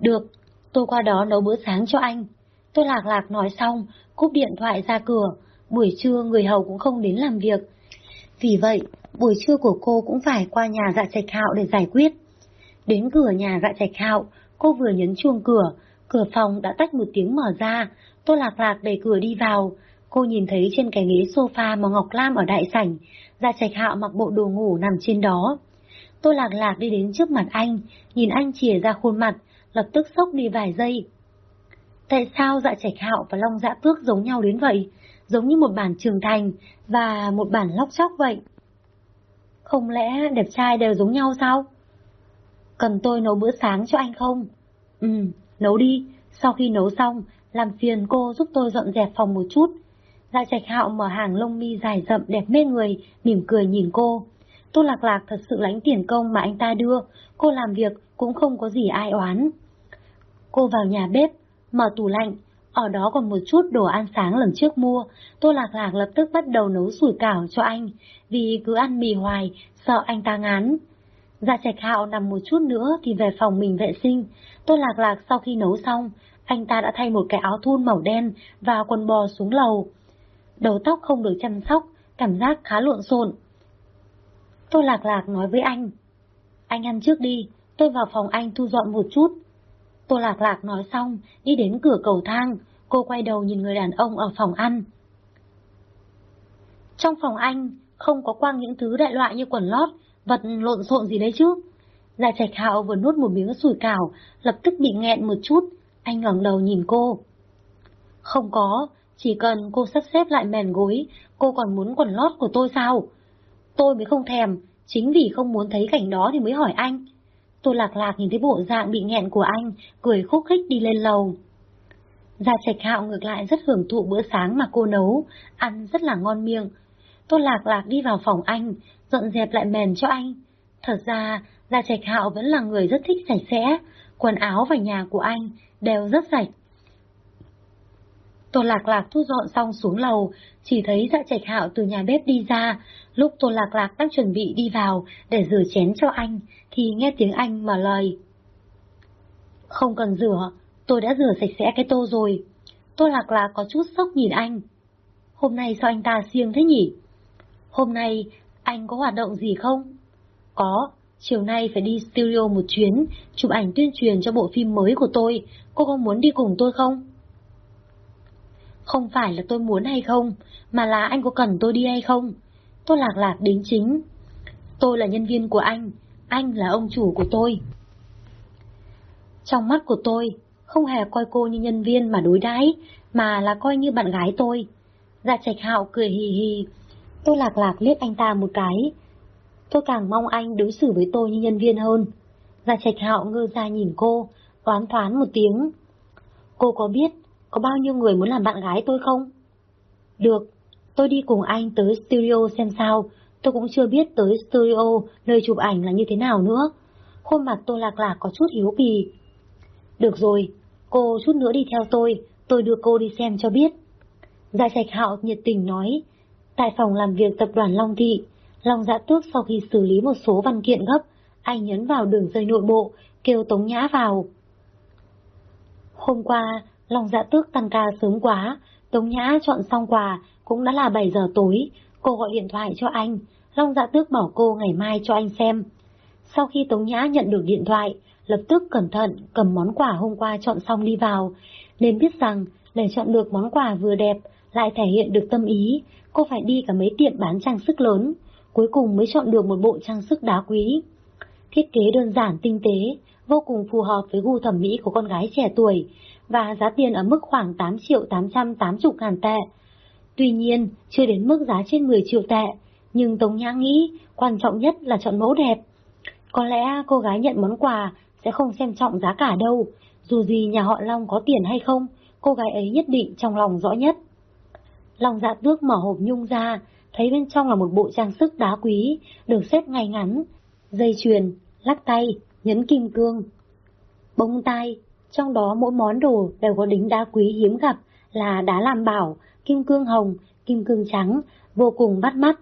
Được, tôi qua đó nấu bữa sáng cho anh. Tô Lạc Lạc nói xong, cúp điện thoại ra cửa. Buổi trưa người hầu cũng không đến làm việc, vì vậy, buổi trưa của cô cũng phải qua nhà dạ trạch hạo để giải quyết. Đến cửa nhà dạ trạch hạo, cô vừa nhấn chuông cửa, cửa phòng đã tách một tiếng mở ra, Tô Lạc Lạc đẩy cửa đi vào. Cô nhìn thấy trên cái ghế sofa màu ngọc lam ở đại sảnh, dạ trạch hạo mặc bộ đồ ngủ nằm trên đó. Tô Lạc Lạc đi đến trước mặt anh, nhìn anh chìa ra khuôn mặt, lập tức sốc đi vài giây. Tại sao dạ trạch hạo và long dạ tước giống nhau đến vậy? Giống như một bản trưởng thành và một bản lóc chóc vậy. Không lẽ đẹp trai đều giống nhau sao? Cần tôi nấu bữa sáng cho anh không? Ừ, nấu đi, sau khi nấu xong, làm phiền cô giúp tôi dọn dẹp phòng một chút. Dạ trạch hạo mở hàng lông mi dài rậm đẹp mê người, mỉm cười nhìn cô. Tô Lạc Lạc thật sự lãnh tiền công mà anh ta đưa, cô làm việc cũng không có gì ai oán. Cô vào nhà bếp, mở tủ lạnh, ở đó còn một chút đồ ăn sáng lần trước mua, Tô Lạc Lạc lập tức bắt đầu nấu sủi cảo cho anh, vì cứ ăn mì hoài, sợ anh ta ngán. Ra trạch hạo nằm một chút nữa thì về phòng mình vệ sinh. Tô Lạc Lạc sau khi nấu xong, anh ta đã thay một cái áo thun màu đen và quần bò xuống lầu. đầu tóc không được chăm sóc, cảm giác khá lộn xộn. Tôi lạc lạc nói với anh. Anh ăn trước đi, tôi vào phòng anh thu dọn một chút. Tô lạc lạc nói xong, đi đến cửa cầu thang, cô quay đầu nhìn người đàn ông ở phòng ăn. Trong phòng anh, không có quang những thứ đại loại như quần lót, vật lộn xộn gì đấy chứ. Dạ trạch hạo vừa nuốt một miếng sủi cảo, lập tức bị nghẹn một chút, anh ngẩng đầu nhìn cô. Không có, chỉ cần cô sắp xếp lại mền gối, cô còn muốn quần lót của tôi sao? Tôi mới không thèm, chính vì không muốn thấy cảnh đó thì mới hỏi anh. Tô lạc lạc nhìn thấy bộ dạng bị nghẹn của anh, cười khúc khích đi lên lầu. Gia Trạch Hạo ngược lại rất hưởng thụ bữa sáng mà cô nấu, ăn rất là ngon miệng. Tô lạc lạc đi vào phòng anh, dọn dẹp lại mền cho anh. Thật ra, Gia Trạch Hạo vẫn là người rất thích sạch sẽ, quần áo và nhà của anh đều rất sạch. Tô Lạc Lạc thu dọn xong xuống lầu, chỉ thấy Dạ Trạch Hạo từ nhà bếp đi ra, lúc Tô Lạc Lạc đang chuẩn bị đi vào để rửa chén cho anh, thì nghe tiếng anh mà lời. Không cần rửa, tôi đã rửa sạch sẽ cái tô rồi. tôi Lạc Lạc có chút sốc nhìn anh. Hôm nay sao anh ta siêng thế nhỉ? Hôm nay anh có hoạt động gì không? Có, chiều nay phải đi studio một chuyến, chụp ảnh tuyên truyền cho bộ phim mới của tôi, cô có muốn đi cùng tôi không? Không phải là tôi muốn hay không, mà là anh có cần tôi đi hay không? Tôi lạc lạc đính chính. Tôi là nhân viên của anh, anh là ông chủ của tôi. Trong mắt của tôi, không hề coi cô như nhân viên mà đối đãi, mà là coi như bạn gái tôi. Dạ trạch hạo cười hì hì. Tôi lạc lạc liếc anh ta một cái. Tôi càng mong anh đối xử với tôi như nhân viên hơn. Dạ trạch hạo ngơ ra nhìn cô, oán thoán một tiếng. Cô có biết có bao nhiêu người muốn làm bạn gái tôi không? Được, tôi đi cùng anh tới studio xem sao, tôi cũng chưa biết tới studio, nơi chụp ảnh là như thế nào nữa. Khuôn mặt tôi lạc lạc có chút hiếu kỳ. Được rồi, cô chút nữa đi theo tôi, tôi đưa cô đi xem cho biết. Gia trạch hạo nhiệt tình nói, tại phòng làm việc tập đoàn Long Thị, Long Dạ Tước sau khi xử lý một số văn kiện gấp, anh nhấn vào đường dây nội bộ, kêu Tống Nhã vào. Hôm qua, Long Dạ Tước tăng ca sớm quá, Tống Nhã chọn xong quà, cũng đã là 7 giờ tối, cô gọi điện thoại cho anh, Long Dạ Tước bảo cô ngày mai cho anh xem. Sau khi Tống Nhã nhận được điện thoại, lập tức cẩn thận cầm món quà hôm qua chọn xong đi vào, nên biết rằng để chọn được món quà vừa đẹp, lại thể hiện được tâm ý, cô phải đi cả mấy tiệm bán trang sức lớn, cuối cùng mới chọn được một bộ trang sức đá quý. Thiết kế đơn giản tinh tế, vô cùng phù hợp với gu thẩm mỹ của con gái trẻ tuổi, và giá tiền ở mức khoảng 8 triệu 880 ngàn tệ. Tuy nhiên, chưa đến mức giá trên 10 triệu tệ, nhưng Tống Nhã nghĩ quan trọng nhất là chọn mẫu đẹp. Có lẽ cô gái nhận món quà sẽ không xem trọng giá cả đâu, dù gì nhà họ Long có tiền hay không, cô gái ấy nhất định trong lòng rõ nhất. Long dạ tước mở hộp nhung ra, thấy bên trong là một bộ trang sức đá quý, được xếp ngay ngắn, dây chuyền, lắc tay, nhấn kim cương. Bông tai, trong đó mỗi món đồ đều có đính đá quý hiếm gặp là đá làm bảo, kim cương hồng, kim cương trắng, vô cùng bắt mắt.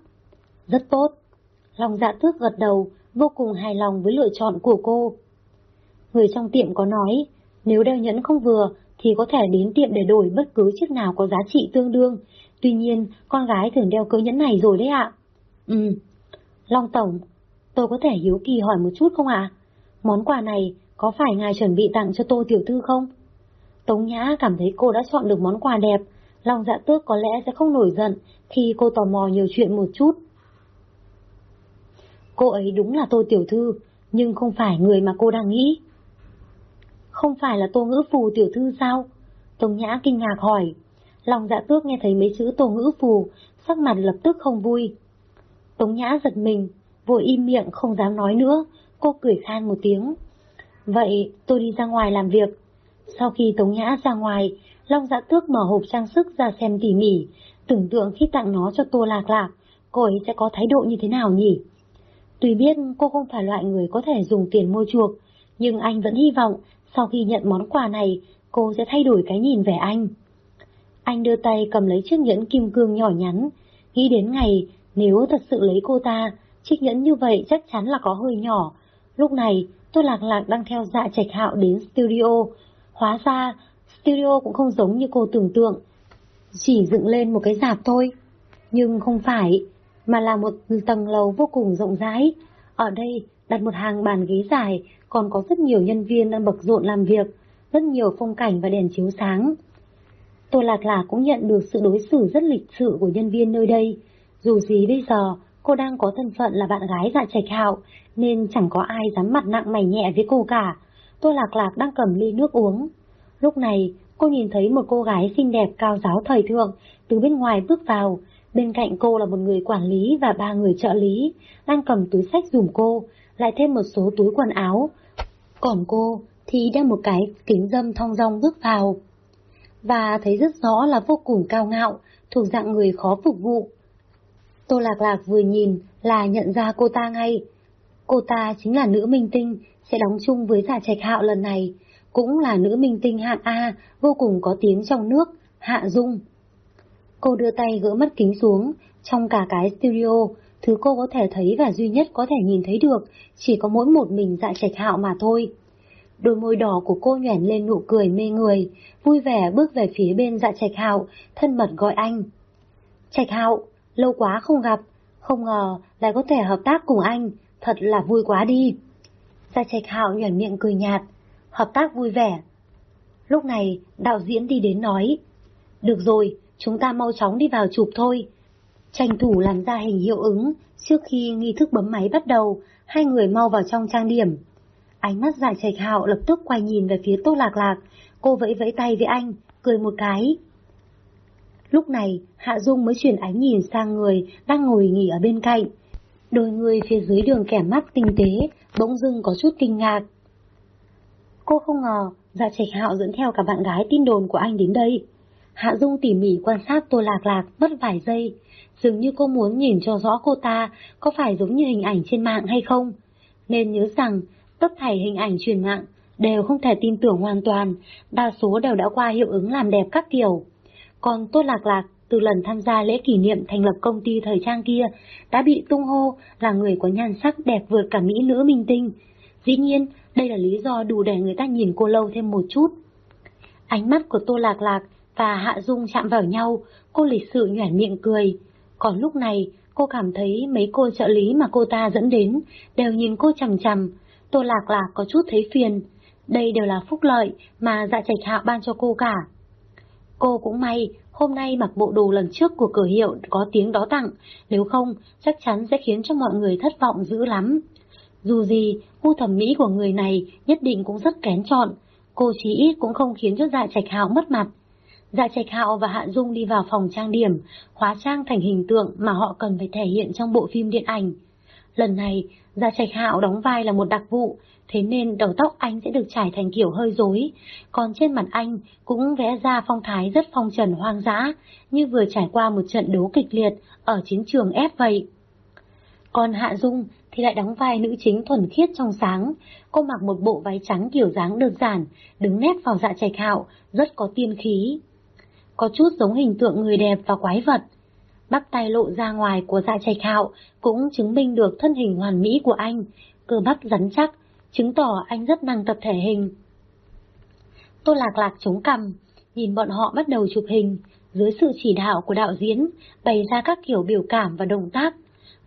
Rất tốt. Lòng dạ tước gật đầu, vô cùng hài lòng với lựa chọn của cô. Người trong tiệm có nói, nếu đeo nhẫn không vừa thì có thể đến tiệm để đổi bất cứ chiếc nào có giá trị tương đương. Tuy nhiên, con gái thường đeo cỡ nhẫn này rồi đấy ạ. Ừ. Long Tổng, tôi có thể hiếu kỳ hỏi một chút không ạ? Món quà này có phải ngài chuẩn bị tặng cho tô tiểu thư không? Tống Nhã cảm thấy cô đã chọn được món quà đẹp, lòng dạ tước có lẽ sẽ không nổi giận khi cô tò mò nhiều chuyện một chút. Cô ấy đúng là tô tiểu thư, nhưng không phải người mà cô đang nghĩ. Không phải là tô ngữ phù tiểu thư sao? Tống Nhã kinh ngạc hỏi. Lòng dạ tước nghe thấy mấy chữ tô ngữ phù, sắc mặt lập tức không vui. Tống Nhã giật mình, vội im miệng không dám nói nữa, cô cười khan một tiếng. Vậy tôi đi ra ngoài làm việc. Sau khi Tống Nhã ra ngoài, Long Dạ Tước mở hộp trang sức ra xem tỉ mỉ, tưởng tượng khi tặng nó cho Tô Lạc Lạc, cô ấy sẽ có thái độ như thế nào nhỉ? Tuy biết cô không phải loại người có thể dùng tiền mua chuộc, nhưng anh vẫn hy vọng sau khi nhận món quà này, cô sẽ thay đổi cái nhìn về anh. Anh đưa tay cầm lấy chiếc nhẫn kim cương nhỏ nhắn, nghĩ đến ngày nếu thật sự lấy cô ta, chiếc nhẫn như vậy chắc chắn là có hơi nhỏ. Lúc này, tôi lạc lạc đang theo dạ trạch hạo đến studio. Hóa ra, studio cũng không giống như cô tưởng tượng. chỉ dựng lên một cái dạp thôi. Nhưng không phải, mà là một tầng lầu vô cùng rộng rãi. Ở đây đặt một hàng bàn ghế dài, còn có rất nhiều nhân viên đang bận rộn làm việc, rất nhiều phong cảnh và đèn chiếu sáng. Tô Lạc Lạc cũng nhận được sự đối xử rất lịch sự của nhân viên nơi đây. Dù gì bây giờ, cô đang có thân phận là bạn gái dạ trạch hạo, nên chẳng có ai dám mặt nặng mày nhẹ với cô cả. Tô Lạc Lạc đang cầm ly nước uống. Lúc này, cô nhìn thấy một cô gái xinh đẹp cao giáo thời thượng từ bên ngoài bước vào. Bên cạnh cô là một người quản lý và ba người trợ lý, đang cầm túi sách dùm cô, lại thêm một số túi quần áo. Còn cô thì đeo một cái kính dâm thong dong bước vào. Và thấy rất rõ là vô cùng cao ngạo, thuộc dạng người khó phục vụ. Tô Lạc Lạc vừa nhìn là nhận ra cô ta ngay. Cô ta chính là nữ minh tinh, sẽ đóng chung với giả trạch hạo lần này, cũng là nữ minh tinh hạng A, vô cùng có tiếng trong nước, Hạ Dung. Cô đưa tay gỡ mắt kính xuống, trong cả cái studio, thứ cô có thể thấy và duy nhất có thể nhìn thấy được, chỉ có mỗi một mình dạ trạch hạo mà thôi. Đôi môi đỏ của cô nhoẻn lên nụ cười mê người, vui vẻ bước về phía bên dạ trạch hạo, thân mật gọi anh. Trạch hạo, lâu quá không gặp, không ngờ lại có thể hợp tác cùng anh, thật là vui quá đi. Dạ trạch hạo nhuẩn miệng cười nhạt, hợp tác vui vẻ. Lúc này, đạo diễn đi đến nói, được rồi, chúng ta mau chóng đi vào chụp thôi. Tranh thủ làm ra hình hiệu ứng, trước khi nghi thức bấm máy bắt đầu, hai người mau vào trong trang điểm. Ánh mắt giải trạch hạo lập tức quay nhìn về phía Tô Lạc Lạc, cô vẫy vẫy tay với anh, cười một cái. Lúc này, Hạ Dung mới chuyển ánh nhìn sang người đang ngồi nghỉ ở bên cạnh. Đôi người phía dưới đường kẻ mắt tinh tế, bỗng dưng có chút kinh ngạc. Cô không ngờ, dạ trạch hạo dẫn theo cả bạn gái tin đồn của anh đến đây. Hạ Dung tỉ mỉ quan sát Tô Lạc Lạc mất vài giây, dường như cô muốn nhìn cho rõ cô ta có phải giống như hình ảnh trên mạng hay không. Nên nhớ rằng, tất thảy hình ảnh truyền mạng đều không thể tin tưởng hoàn toàn, đa số đều đã qua hiệu ứng làm đẹp các kiểu. Còn Tô Lạc Lạc, từ lần tham gia lễ kỷ niệm thành lập công ty thời trang kia, đã bị tung hô là người có nhan sắc đẹp vượt cả mỹ nữ minh tinh. Dĩ nhiên, đây là lý do đủ để người ta nhìn cô lâu thêm một chút. Ánh mắt của Tô Lạc Lạc và Hạ Dung chạm vào nhau, cô lịch sự nhoẻn miệng cười. Còn lúc này, cô cảm thấy mấy cô trợ lý mà cô ta dẫn đến đều nhìn cô chằm chằm. Tô Lạc Lạc có chút thấy phiền. Đây đều là phúc lợi mà dạ trạch hạ ban cho cô cả. Cô cũng may, hôm nay mặc bộ đồ lần trước của cửa hiệu có tiếng đó tặng, nếu không chắc chắn sẽ khiến cho mọi người thất vọng dữ lắm. Dù gì, gu thẩm mỹ của người này nhất định cũng rất kén chọn, cô chí ít cũng không khiến cho dạ trạch hạo mất mặt. Dạ Trạch Hạo và Hạ Dung đi vào phòng trang điểm, hóa trang thành hình tượng mà họ cần phải thể hiện trong bộ phim điện ảnh. Lần này, Dạ Trạch Hạo đóng vai là một đặc vụ, thế nên đầu tóc anh sẽ được trải thành kiểu hơi rối, còn trên mặt anh cũng vẽ ra phong thái rất phong trần hoang dã, như vừa trải qua một trận đấu kịch liệt ở chiến trường ép vậy. Còn Hạ Dung thì lại đóng vai nữ chính thuần khiết trong sáng, cô mặc một bộ váy trắng kiểu dáng đơn giản, đứng nét vào dạ trạch hạo, rất có tiên khí có chút giống hình tượng người đẹp và quái vật. Bắp tay lộ ra ngoài của dạ trạch hạo cũng chứng minh được thân hình hoàn mỹ của anh, cơ bắp rắn chắc, chứng tỏ anh rất năng tập thể hình. Tô lạc lạc chống cằm, nhìn bọn họ bắt đầu chụp hình, dưới sự chỉ đạo của đạo diễn, bày ra các kiểu biểu cảm và động tác.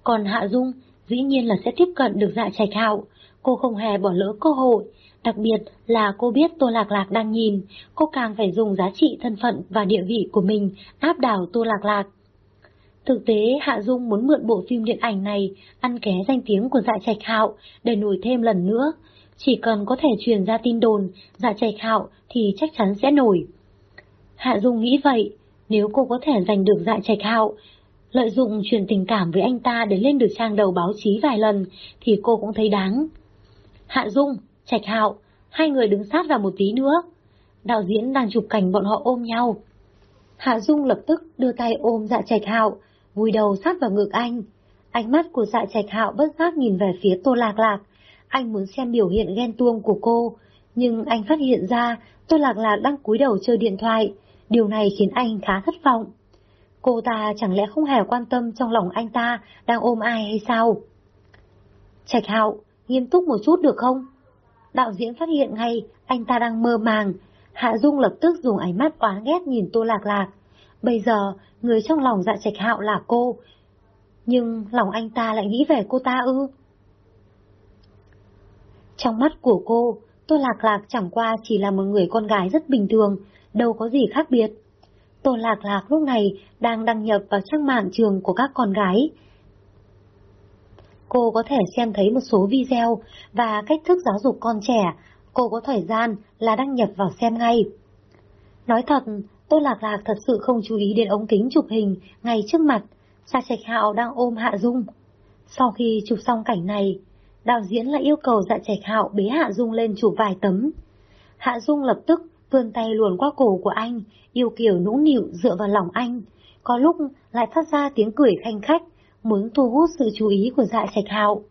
Còn Hạ Dung, dĩ nhiên là sẽ tiếp cận được dạ trạch hạo, cô không hề bỏ lỡ cơ hội, Đặc biệt là cô biết Tô Lạc Lạc đang nhìn, cô càng phải dùng giá trị thân phận và địa vị của mình áp đảo Tô Lạc Lạc. Thực tế, Hạ Dung muốn mượn bộ phim điện ảnh này ăn ké danh tiếng của dạ trạch hạo để nổi thêm lần nữa. Chỉ cần có thể truyền ra tin đồn dạ trạch hạo thì chắc chắn sẽ nổi. Hạ Dung nghĩ vậy, nếu cô có thể giành được dạ trạch hạo, lợi dụng truyền tình cảm với anh ta để lên được trang đầu báo chí vài lần thì cô cũng thấy đáng. Hạ Dung, Trạch Hạo, hai người đứng sát vào một tí nữa. Đạo diễn đang chụp cảnh bọn họ ôm nhau. Hạ Dung lập tức đưa tay ôm dạ Trạch Hạo, vùi đầu sát vào ngực anh. Ánh mắt của dạ Trạch Hạo bất giác nhìn về phía Tô Lạc Lạc. Anh muốn xem biểu hiện ghen tuông của cô, nhưng anh phát hiện ra Tô Lạc Lạc đang cúi đầu chơi điện thoại. Điều này khiến anh khá thất vọng. Cô ta chẳng lẽ không hề quan tâm trong lòng anh ta đang ôm ai hay sao? Trạch Hạo, nghiêm túc một chút được không? đạo diễn phát hiện ngay anh ta đang mơ màng. Hạ Dung lập tức dùng ánh mắt oán ghét nhìn Tô Lạc Lạc. Bây giờ, người trong lòng dạ trạch hạo là cô. Nhưng lòng anh ta lại nghĩ về cô ta ư? Trong mắt của cô, Tô Lạc Lạc chẳng qua chỉ là một người con gái rất bình thường, đâu có gì khác biệt. Tô Lạc Lạc lúc này đang đăng nhập vào trang mạng trường của các con gái. Cô có thể xem thấy một số video và cách thức giáo dục con trẻ, cô có thời gian là đăng nhập vào xem ngay. Nói thật, Tô Lạc Lạc thật sự không chú ý đến ống kính chụp hình ngay trước mặt, Sa Trạch Hạo đang ôm Hạ Dung. Sau khi chụp xong cảnh này, đạo diễn lại yêu cầu Dạ Trạch Hạo bế Hạ Dung lên chụp vài tấm. Hạ Dung lập tức vươn tay luồn qua cổ của anh, yêu kiều nũng nịu dựa vào lòng anh, có lúc lại phát ra tiếng cười khanh khách, muốn thu hút sự chú ý của Dạ Trạch Hạo.